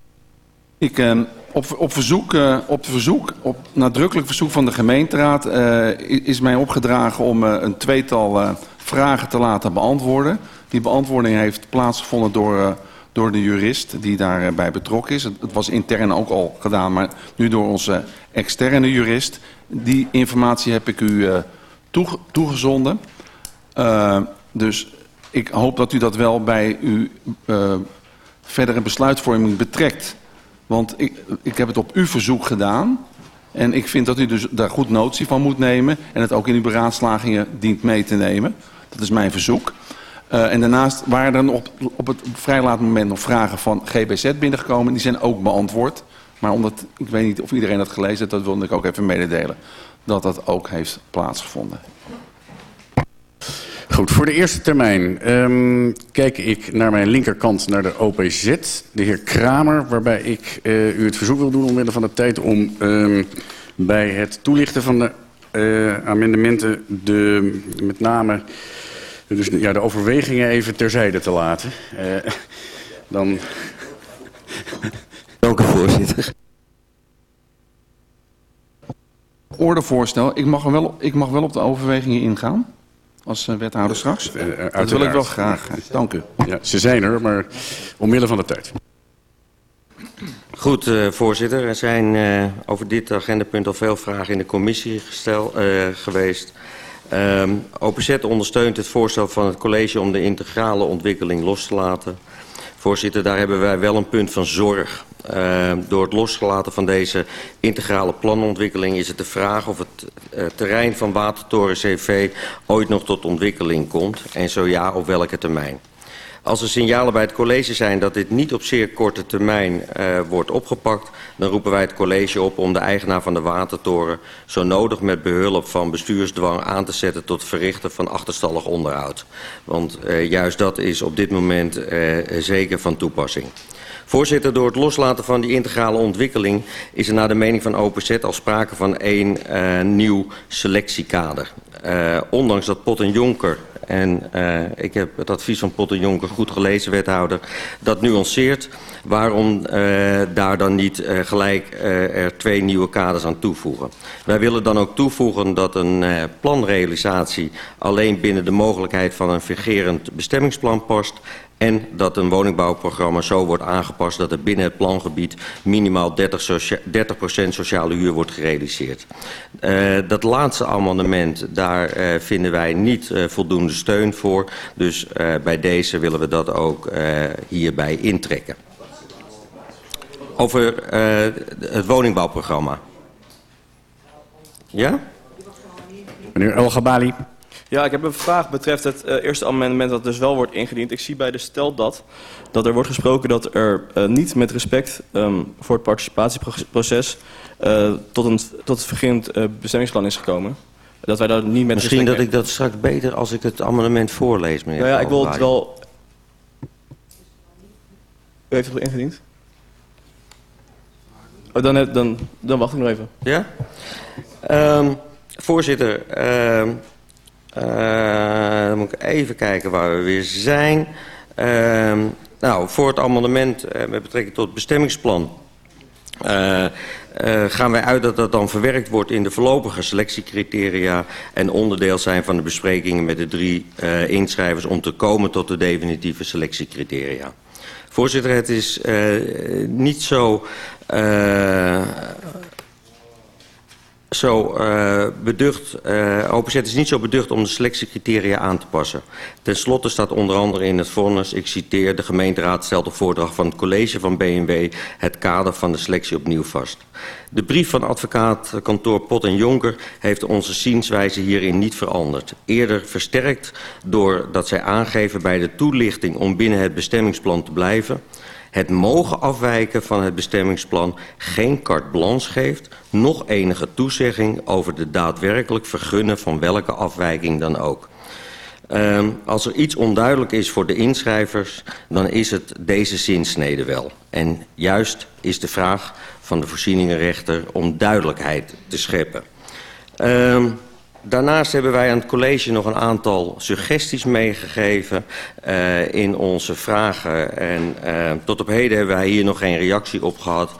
S15: Ik, eh, op, op, verzoek, eh, op verzoek, op nadrukkelijk verzoek van de gemeenteraad eh, is mij opgedragen om eh, een tweetal eh, vragen te laten beantwoorden. Die beantwoording heeft plaatsgevonden door, eh, door de jurist die daarbij betrokken is. Het, was intern ook al gedaan, maar nu door onze externe jurist. Die informatie heb ik u eh, toege- toegezonden. Eh, dus ik hoop dat u dat wel bij uw eh, verdere besluitvorming betrekt. Want ik, ik heb het op uw verzoek gedaan. En ik vind dat u dus daar goed notie van moet nemen. En het ook in uw beraadslagingen dient mee te nemen. Dat is mijn verzoek. Eh, en daarnaast waren er op, op het vrij laat moment nog vragen van GBZ binnengekomen. Die zijn ook beantwoord. Maar omdat, ik weet niet of iedereen dat gelezen heeft, dat wilde ik ook even mededelen. Dat dat ook heeft plaatsgevonden.
S2: Goed, voor de eerste termijn ehm, kijk ik naar mijn linkerkant naar de OPZ, de heer Kramer, waarbij ik eh, u het verzoek wil doen omwille van de tijd om ehm, bij het toelichten van de eh, amendementen de, met name dus, ja, de overwegingen even terzijde te laten. Eh, dan...
S7: Dank u, voorzitter.
S15: Ordevoorstel, ik mag, wel, ik mag wel op de overwegingen ingaan. Als eh, wethouder straks. dat wil ik wel graag. Dank u.
S2: Ja, ze zijn er, maar omwille van de tijd.
S7: Goed, eh, voorzitter. Er zijn eh, over dit agendapunt al veel vragen in de commissie gestel, eh, geweest. Ehm OPZ ondersteunt het voorstel van het college om de integrale ontwikkeling los te laten. Voorzitter, daar hebben wij wel een punt van zorg. Uh, door het losgelaten van deze integrale planontwikkeling is het de vraag of het uh, terrein van Watertoren CV ooit nog tot ontwikkeling komt en zo ja, op welke termijn. Als er signalen bij het college zijn dat dit niet op zeer korte termijn uh, wordt opgepakt, dan roepen wij het college op om de eigenaar van de watertoren zo nodig met behulp van bestuursdwang aan te zetten tot verrichten van achterstallig onderhoud. Want uh, juist dat is op dit moment uh, zeker van toepassing. Voorzitter, door het loslaten van die integrale ontwikkeling is er naar de mening van OPZ al sprake van één uh, nieuw selectiekader. Uh, ondanks dat Pot en Jonker, en uh, ik heb het advies van Pot en Jonker goed gelezen, wethouder, dat nuanceert, waarom uh, daar dan niet gelijk er twee nieuwe kaders aan toevoegen. Wij willen dan ook toevoegen dat een planrealisatie alleen binnen de mogelijkheid van een vergerend bestemmingsplan past en dat een woningbouwprogramma zo wordt aangepast dat er binnen het plangebied minimaal 30%, socia 30 sociale huur wordt gerealiseerd. Uh, dat laatste amendement, daar uh, vinden wij niet uh, voldoende steun voor. Dus bij deze willen we dat ook hierbij intrekken. Over het woningbouwprogramma. Ja?
S2: Meneer El Gabali.
S11: Ja, ik heb een vraag betreft het uh, eerste amendement dat dus wel wordt ingediend. Ik zie bij de stel dat, dat er wordt gesproken dat er uh, niet met respect um, voor het participatieproces uh, tot, een, tot het vergint bestemmingsplan is gekomen. Dat wij daar niet met
S7: Misschien dat ik dat straks beter als ik het amendement voorlees, meneer.
S11: Nou ja, ik wil het wel... U heeft het ingediend? Oh, dan, dan, dan wacht ik nog even.
S7: Ja? Um, voorzitter, uh, uh, dan moet ik even kijken waar we weer zijn. Uh, nou, voor het amendement uh, met betrekking tot het bestemmingsplan... Uh, gaan wij uit dat dat dan verwerkt wordt in de voorlopige selectiecriteria... en onderdeel zijn van de besprekingen met de drie inschrijvers... om te komen tot de definitieve selectiecriteria. Voorzitter, het is niet zo... Uh, zo eh, beducht, eh OPZ is niet zo beducht om de selectiecriteria aan te passen. Ten slotte staat onder andere in het vonnis, ik citeer... de gemeenteraad stelt op voordracht van het college van BMW... het kader van de selectie opnieuw vast. De brief van advocaatkantoor Pot en Jonker heeft onze zienswijze hierin niet veranderd. Eerder versterkt doordat zij aangeven bij de toelichting om binnen het bestemmingsplan te blijven het mogen afwijken van het bestemmingsplan geen carte blanche geeft, nog enige toezegging over de daadwerkelijk vergunnen van welke afwijking dan ook. Um, als er iets onduidelijk is voor de inschrijvers, dan is het deze zinsnede wel. En juist is de vraag van de voorzieningenrechter om duidelijkheid te scheppen. Um, Daarnaast hebben wij aan het college nog een aantal suggesties meegegeven uh, in onze vragen. En uh, tot op heden hebben wij hier nog geen reactie op gehad.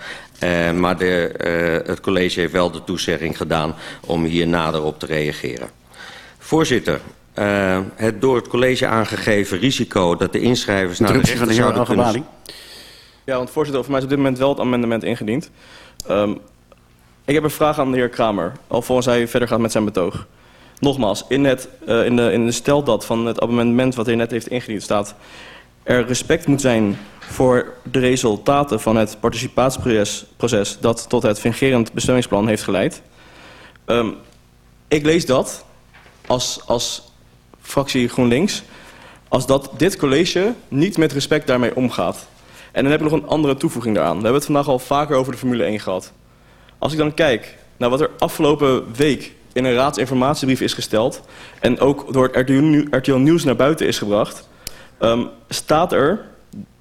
S7: Uh, maar de, het college heeft wel de toezegging gedaan om hier nader op te reageren. Voorzitter, het door het college aangegeven risico dat de inschrijvers naar de rechter
S2: van de
S7: zouden kunnen...
S11: Ja, want voorzitter, voor mij is op dit moment wel het amendement ingediend. Um, ik heb een vraag aan de heer Kramer, alvorens hij verder gaat met zijn betoog. Nogmaals, in, het, uh, in, de, in de van het amendement wat hij net heeft ingediend staat... er respect moet zijn voor de resultaten van het participatieproces... dat tot het fingerend bestemmingsplan heeft geleid. Um, ik lees dat als, als fractie GroenLinks... als dat dit college niet met respect daarmee omgaat. En dan heb ik nog een andere toevoeging daaraan. We hebben het vandaag al vaker over de Formule 1 gehad... Als ik dan kijk naar wat er afgelopen week in een raadsinformatiebrief is gesteld... en ook door het RTL Nieuws naar buiten is gebracht... Um, staat er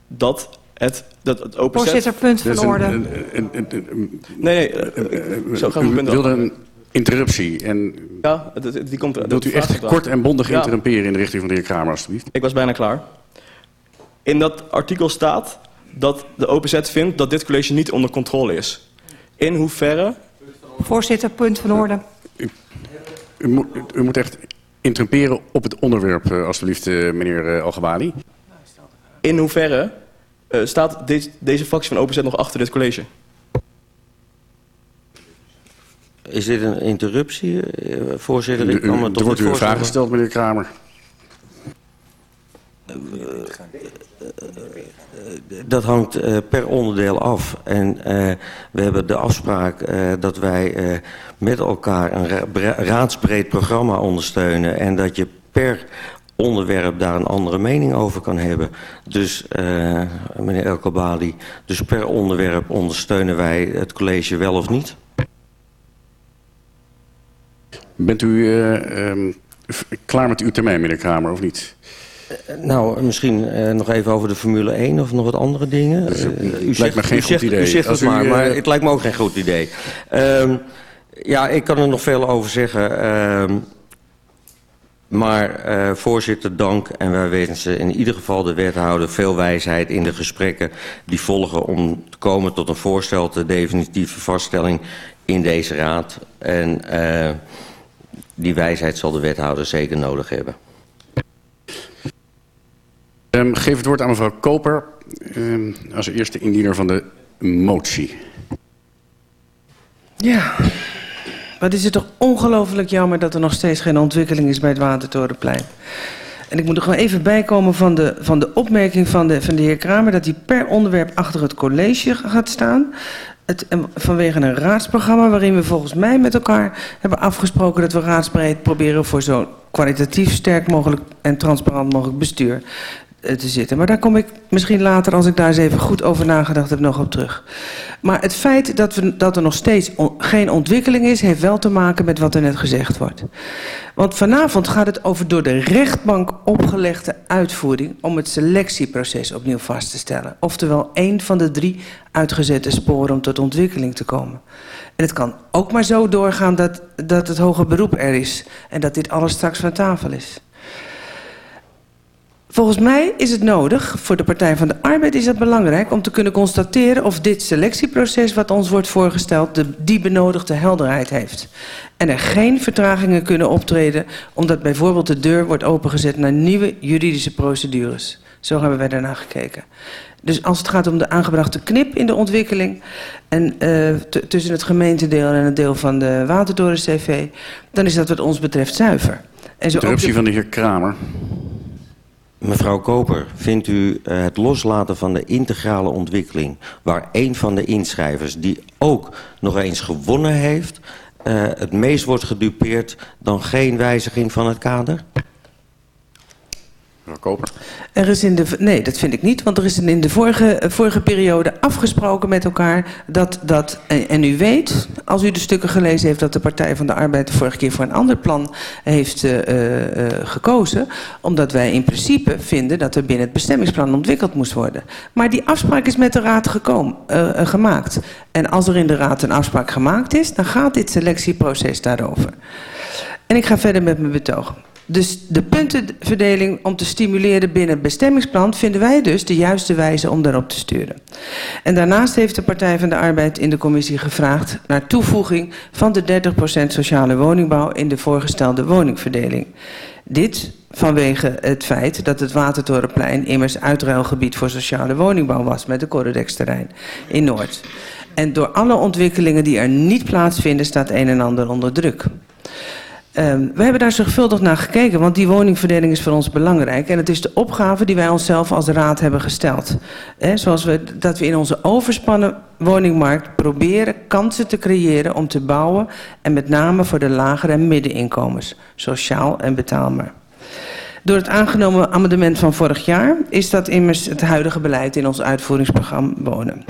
S11: dat het, dat het OPZ...
S13: Voorzitter, punt van orde.
S11: Nee, nee, uh, zo gaan we punt
S2: wilde een interruptie. En
S11: ja, die komt
S2: Wilt u echt kort en bondig ja. interrumperen in de richting van de heer Kramer, alstublieft?
S11: Ik was bijna klaar. In dat artikel staat dat de OPZ vindt dat dit college niet onder controle is... In hoeverre...
S13: Voorzitter, punt van orde.
S2: U, u, moet, u moet echt interrumperen op het onderwerp, alstublieft, meneer uh, Algebali.
S11: In hoeverre uh, staat de, deze fractie van OPZ nog achter dit college?
S7: Is dit een interruptie, voorzitter? Ik
S2: kan me er wordt u een vraag gesteld, meneer Kramer.
S7: Dat hangt uh, per onderdeel af. En uh, we hebben de afspraak uh, dat wij met elkaar een ra raadsbreed programma ondersteunen. En dat je per onderwerp daar een andere mening over kan hebben. Dus, meneer Elkabali, dus per onderwerp ondersteunen wij het college wel of niet?
S2: Bent u um, klaar met uw termijn, meneer Kramer, of niet?
S7: Nou, misschien uh, nog even over de Formule 1 of nog wat andere dingen.
S2: Dat uh, u lijkt me geen
S7: u
S2: goed
S7: zegt,
S2: idee.
S7: U zegt
S2: Als
S7: het maar, maar het lijkt me ook geen goed idee. Um, ja, ik kan er nog veel over zeggen. Um, maar uh, voorzitter, dank. En wij wensen in ieder geval de wethouder veel wijsheid in de gesprekken die volgen... om te komen tot een voorstel ter definitieve vaststelling in deze raad. En uh, die wijsheid zal de wethouder zeker nodig hebben.
S2: Um, geef het woord aan mevrouw Koper um, als eerste indiener van de motie.
S1: Ja, wat is het toch ongelooflijk jammer dat er nog steeds geen ontwikkeling is bij het Watertorenplein. En ik moet er gewoon even bijkomen van de, van de opmerking van de, van de heer Kramer... dat hij per onderwerp achter het college gaat staan. Het, vanwege een raadsprogramma waarin we volgens mij met elkaar hebben afgesproken... dat we raadsbreed proberen voor zo kwalitatief sterk mogelijk en transparant mogelijk bestuur te zitten. Maar daar kom ik misschien later, als ik daar eens even goed over nagedacht heb, nog op terug. Maar het feit dat, we, dat er nog steeds geen ontwikkeling is... heeft wel te maken met wat er net gezegd wordt. Want vanavond gaat het over door de rechtbank opgelegde uitvoering... om het selectieproces opnieuw vast te stellen. Oftewel één van de drie uitgezette sporen om tot ontwikkeling te komen. En het kan ook maar zo doorgaan dat, dat het hoger beroep er is... en dat dit alles straks van tafel is. Volgens mij is het nodig, voor de Partij van de Arbeid is dat belangrijk... om te kunnen constateren of dit selectieproces wat ons wordt voorgesteld... De, die benodigde helderheid heeft. En er geen vertragingen kunnen optreden... omdat bijvoorbeeld de deur wordt opengezet naar nieuwe juridische procedures. Zo hebben wij daarna gekeken. Dus als het gaat om de aangebrachte knip in de ontwikkeling... en t- tussen het gemeentedeel en het deel van de Watertoren CV... dan is dat wat ons betreft zuiver. En zo
S2: Interruptie
S1: de-
S2: van de heer Kramer.
S7: Mevrouw Koper, vindt u eh, het loslaten van de integrale ontwikkeling... waar een van de inschrijvers die ook nog eens gewonnen heeft... eh, het meest wordt gedupeerd dan geen wijziging van het kader?
S2: Koper.
S1: Er is in de, nee, dat vind ik niet, want er is in de vorige, vorige periode afgesproken met elkaar dat, dat en, u weet, als u de stukken gelezen heeft, dat de Partij van de Arbeid de vorige keer voor een ander plan heeft eh, eh, gekozen, omdat wij in principe vinden dat er binnen het bestemmingsplan ontwikkeld moest worden. Maar die afspraak is met de Raad gekomen, eh, gemaakt. En als er in de Raad een afspraak gemaakt is, dan gaat dit selectieproces daarover. En ik ga verder met mijn betoog. Dus de puntenverdeling om te stimuleren binnen het bestemmingsplan vinden wij dus de juiste wijze om daarop te sturen. En daarnaast heeft de Partij van de Arbeid in de commissie gevraagd naar toevoeging van de 30% sociale woningbouw in de voorgestelde woningverdeling. Dit vanwege het feit dat het Watertorenplein immers uitruilgebied voor sociale woningbouw was met de Corridexterrein in Noord. En door alle ontwikkelingen die er niet plaatsvinden staat een en ander onder druk. Ehm, we hebben daar zorgvuldig naar gekeken, want die woningverdeling is voor ons belangrijk. En het is de opgave die wij onszelf als raad hebben gesteld. Zoals we, dat we in onze overspannen woningmarkt proberen kansen te creëren om te bouwen. En met name voor de lagere en middeninkomens, sociaal en betaalbaar. Door het aangenomen amendement van vorig jaar is dat immers het huidige beleid in ons uitvoeringsprogramma wonen.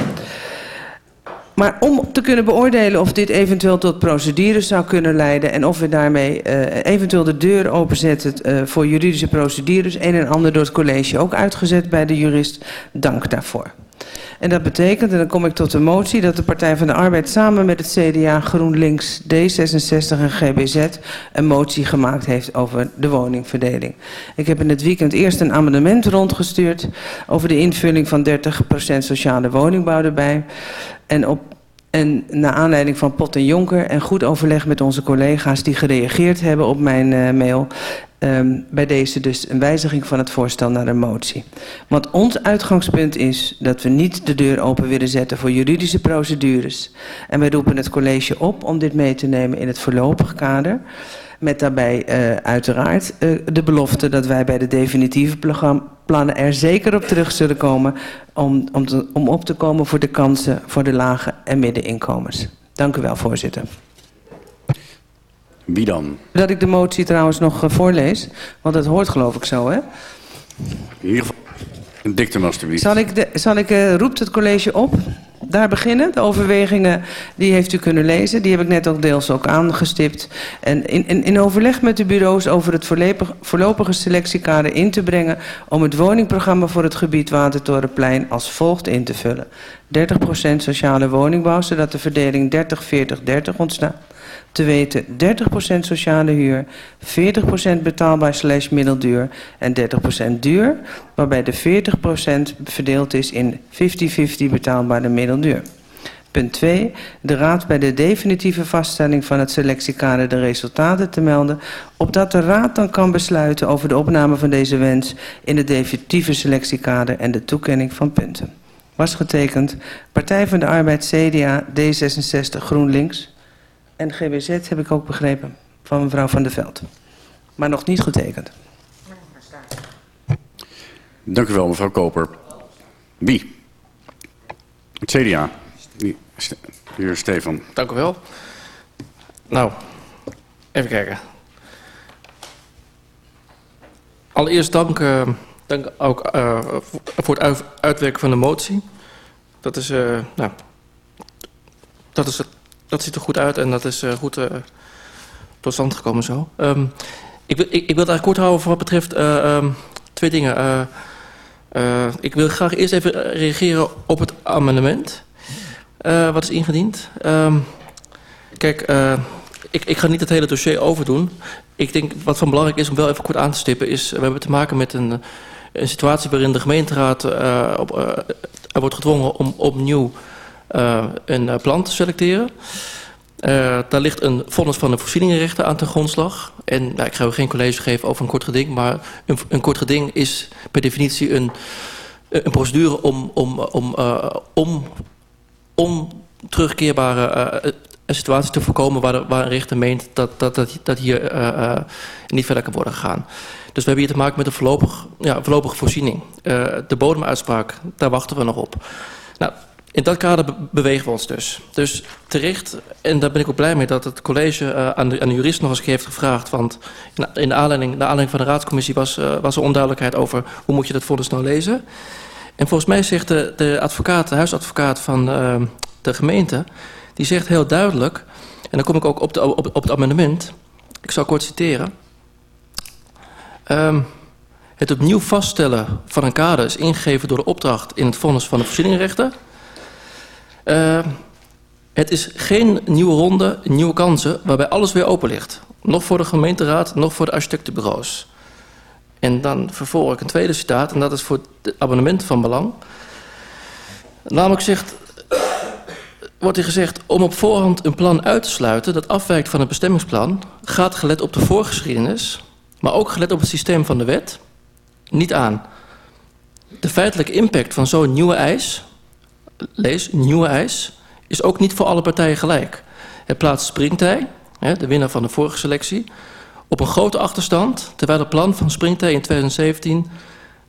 S1: Maar om te kunnen beoordelen of dit eventueel tot procedures zou kunnen leiden... en of we daarmee eh, eventueel de deur openzetten eh, voor juridische procedures... een en ander door het college ook uitgezet bij de jurist, dank daarvoor. En dat betekent, en dan kom ik tot de motie... dat de Partij van de Arbeid samen met het CDA, GroenLinks, D66 en GBZ... een motie gemaakt heeft over de woningverdeling. Ik heb in het weekend eerst een amendement rondgestuurd... over de invulling van 30% sociale woningbouw erbij... En, op, en naar aanleiding van Pot en Jonker en goed overleg met onze collega's die gereageerd hebben op mijn uh, mail. Um, bij deze dus een wijziging van het voorstel naar een motie. Want ons uitgangspunt is dat we niet de deur open willen zetten voor juridische procedures. En wij roepen het college op om dit mee te nemen in het voorlopig kader. Met daarbij uh, uiteraard uh, de belofte dat wij bij de definitieve plannen er zeker op terug zullen komen om, om, om op te komen voor de kansen voor de lage en middeninkomens. Dank u wel, voorzitter.
S2: Wie dan?
S1: Dat ik de motie trouwens nog uh, voorlees, want dat hoort geloof ik zo, hè?
S2: In ieder geval een dictum alstublieft.
S1: Zal ik, de, zal ik uh, roept het college op? Daar beginnen. De overwegingen die heeft u kunnen lezen. Die heb ik net ook deels ook aangestipt. En in, in, in overleg met de bureaus over het voorlopige, voorlopige selectiekader in te brengen... om het woningprogramma voor het gebied Watertorenplein als volgt in te vullen. 30% sociale woningbouw, zodat de verdeling 30-40-30 ontstaat. Te weten 30% sociale huur, 40% betaalbaar slash middelduur en 30% duur, waarbij de 40% verdeeld is in 50-50 betaalbaar en middelduur. Punt 2. De Raad bij de definitieve vaststelling van het selectiekader de resultaten te melden, opdat de Raad dan kan besluiten over de opname van deze wens in het definitieve selectiekader en de toekenning van punten. Was getekend Partij van de Arbeid, CDA, D66, GroenLinks. En GBZ heb ik ook begrepen van mevrouw Van der Veld. Maar nog niet getekend.
S2: Dank u wel, mevrouw Koper. Wie? Het CDA. Heer Stefan.
S16: Dank u wel. Nou, even kijken. Allereerst dank, uh, dank ook uh, voor het uitwerken van de motie. Dat is, uh, nou, dat is het dat ziet er goed uit en dat is uh, goed uh, tot stand gekomen zo. Um, ik, ik, ik, wil het eigenlijk kort houden voor wat betreft uh, um, twee dingen. ik wil graag eerst even reageren op het amendement. wat is ingediend. Um, kijk, ik, ik ga niet het hele dossier overdoen. Ik denk wat van belangrijk is om wel even kort aan te stippen... is we hebben te maken met een, situatie waarin de gemeenteraad op, wordt gedwongen om opnieuw... Uh, een uh, plan te selecteren. Eh, daar ligt een vonnis van de voorzieningenrechter aan ten grondslag. En nou, ik ga u geen college geven over een kort geding... maar een, een kort geding is per definitie een, een procedure om, om, om, eh, om, om terugkeerbare eh, een situatie te voorkomen... waar, waar een rechter meent dat, dat, dat, dat hier eh, eh, niet verder kan worden gegaan. Dus we hebben hier te maken met een voorlopig, ja, voorlopige voorziening. Eh, de bodemuitspraak, daar wachten we nog op. Nou, in dat kader be- bewegen we ons dus. Dus terecht, en daar ben ik ook blij mee... dat het college eh, aan, de, aan de jurist nog eens heeft gevraagd... want in, de, aanleiding, de aanleiding van de raadscommissie... Was, eh, was er onduidelijkheid over hoe moet je dat vonnis nou lezen. En volgens mij zegt de, de advocaat, de huisadvocaat van eh, de gemeente... die zegt heel duidelijk... en dan kom ik ook op, de, op het amendement... ik zal kort citeren... Ehm, het opnieuw vaststellen van een kader is ingegeven door de opdracht in het vonnis van de voorzieningenrechter. Uh, het is geen nieuwe ronde, nieuwe kansen, waarbij alles weer open ligt. Nog voor de gemeenteraad, nog voor de architectenbureaus. En dan vervolg ik een tweede citaat, en dat is voor het abonnement van belang. Namelijk zegt, wordt er gezegd, om op voorhand een plan uit te sluiten dat afwijkt van het bestemmingsplan, gaat gelet op de voorgeschiedenis, maar ook gelet op het systeem van de wet, niet aan. De feitelijke impact van zo'n nieuwe eis, lees nieuwe eis, is ook niet voor alle partijen gelijk. Het plaatst Springtij, de winnaar van de vorige selectie, op een grote achterstand, terwijl het plan van Springtij in 2017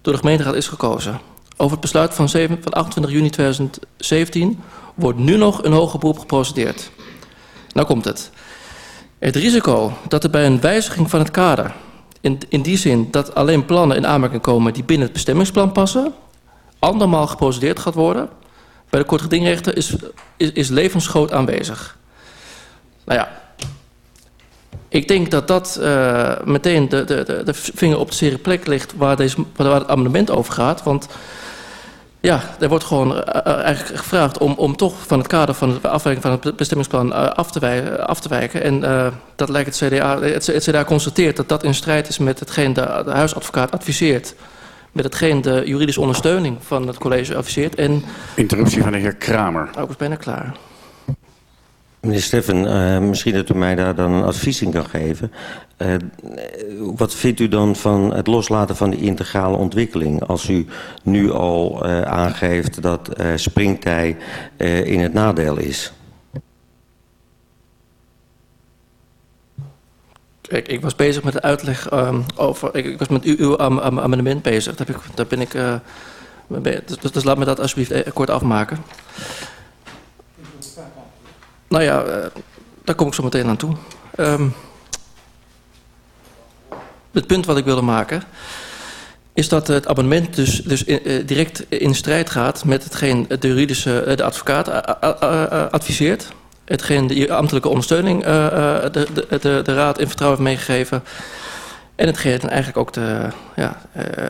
S16: door de gemeenteraad is gekozen. Over het besluit van, 7, van 28 juni 2017 wordt nu nog een hoger beroep geprocedeerd. Nou komt het. Het risico dat er bij een wijziging van het kader in, in die zin dat alleen plannen in aanmerking komen die binnen het bestemmingsplan passen, andermaal geprocedeerd gaat worden, bij de kortgedingrechter is, is, is levensgroot aanwezig. Nou ja, ik denk dat dat uh, meteen de, de, de, de vinger op de zere plek ligt waar, deze, waar het amendement over gaat. Want ja, er wordt gewoon uh, eigenlijk gevraagd om, om toch van het kader van de afwijking van het bestemmingsplan af, te wij, af te wijken. En dat lijkt het CDA, het, het CDA constateert dat dat in strijd is met hetgeen de huisadvocaat adviseert. Met hetgeen de juridische ondersteuning van het college adviseert. En,
S2: Interruptie van de heer Kramer.
S16: Ik ben bijna klaar.
S7: Meneer Steffen, uh, misschien dat u mij daar dan een advies in kan geven. Uh, wat vindt u dan van het loslaten van die integrale ontwikkeling... als u nu al uh, aangeeft dat springtij in het nadeel is?
S16: Kijk, ik was bezig met de uitleg um, over... Ik, ik, was met uw am, amendement bezig. Daar, ik, daar ben ik... dus, dus laat me dat alsjeblieft kort afmaken. Nou ja, uh, daar kom ik zo meteen aan toe. Um, het punt wat ik wilde maken is dat het abonnement dus, dus direct in strijd gaat met hetgeen de juridische de advocaat adviseert. Hetgeen de ambtelijke ondersteuning de, de, de, de raad in vertrouwen heeft meegegeven. En hetgeen eigenlijk ook de, ja,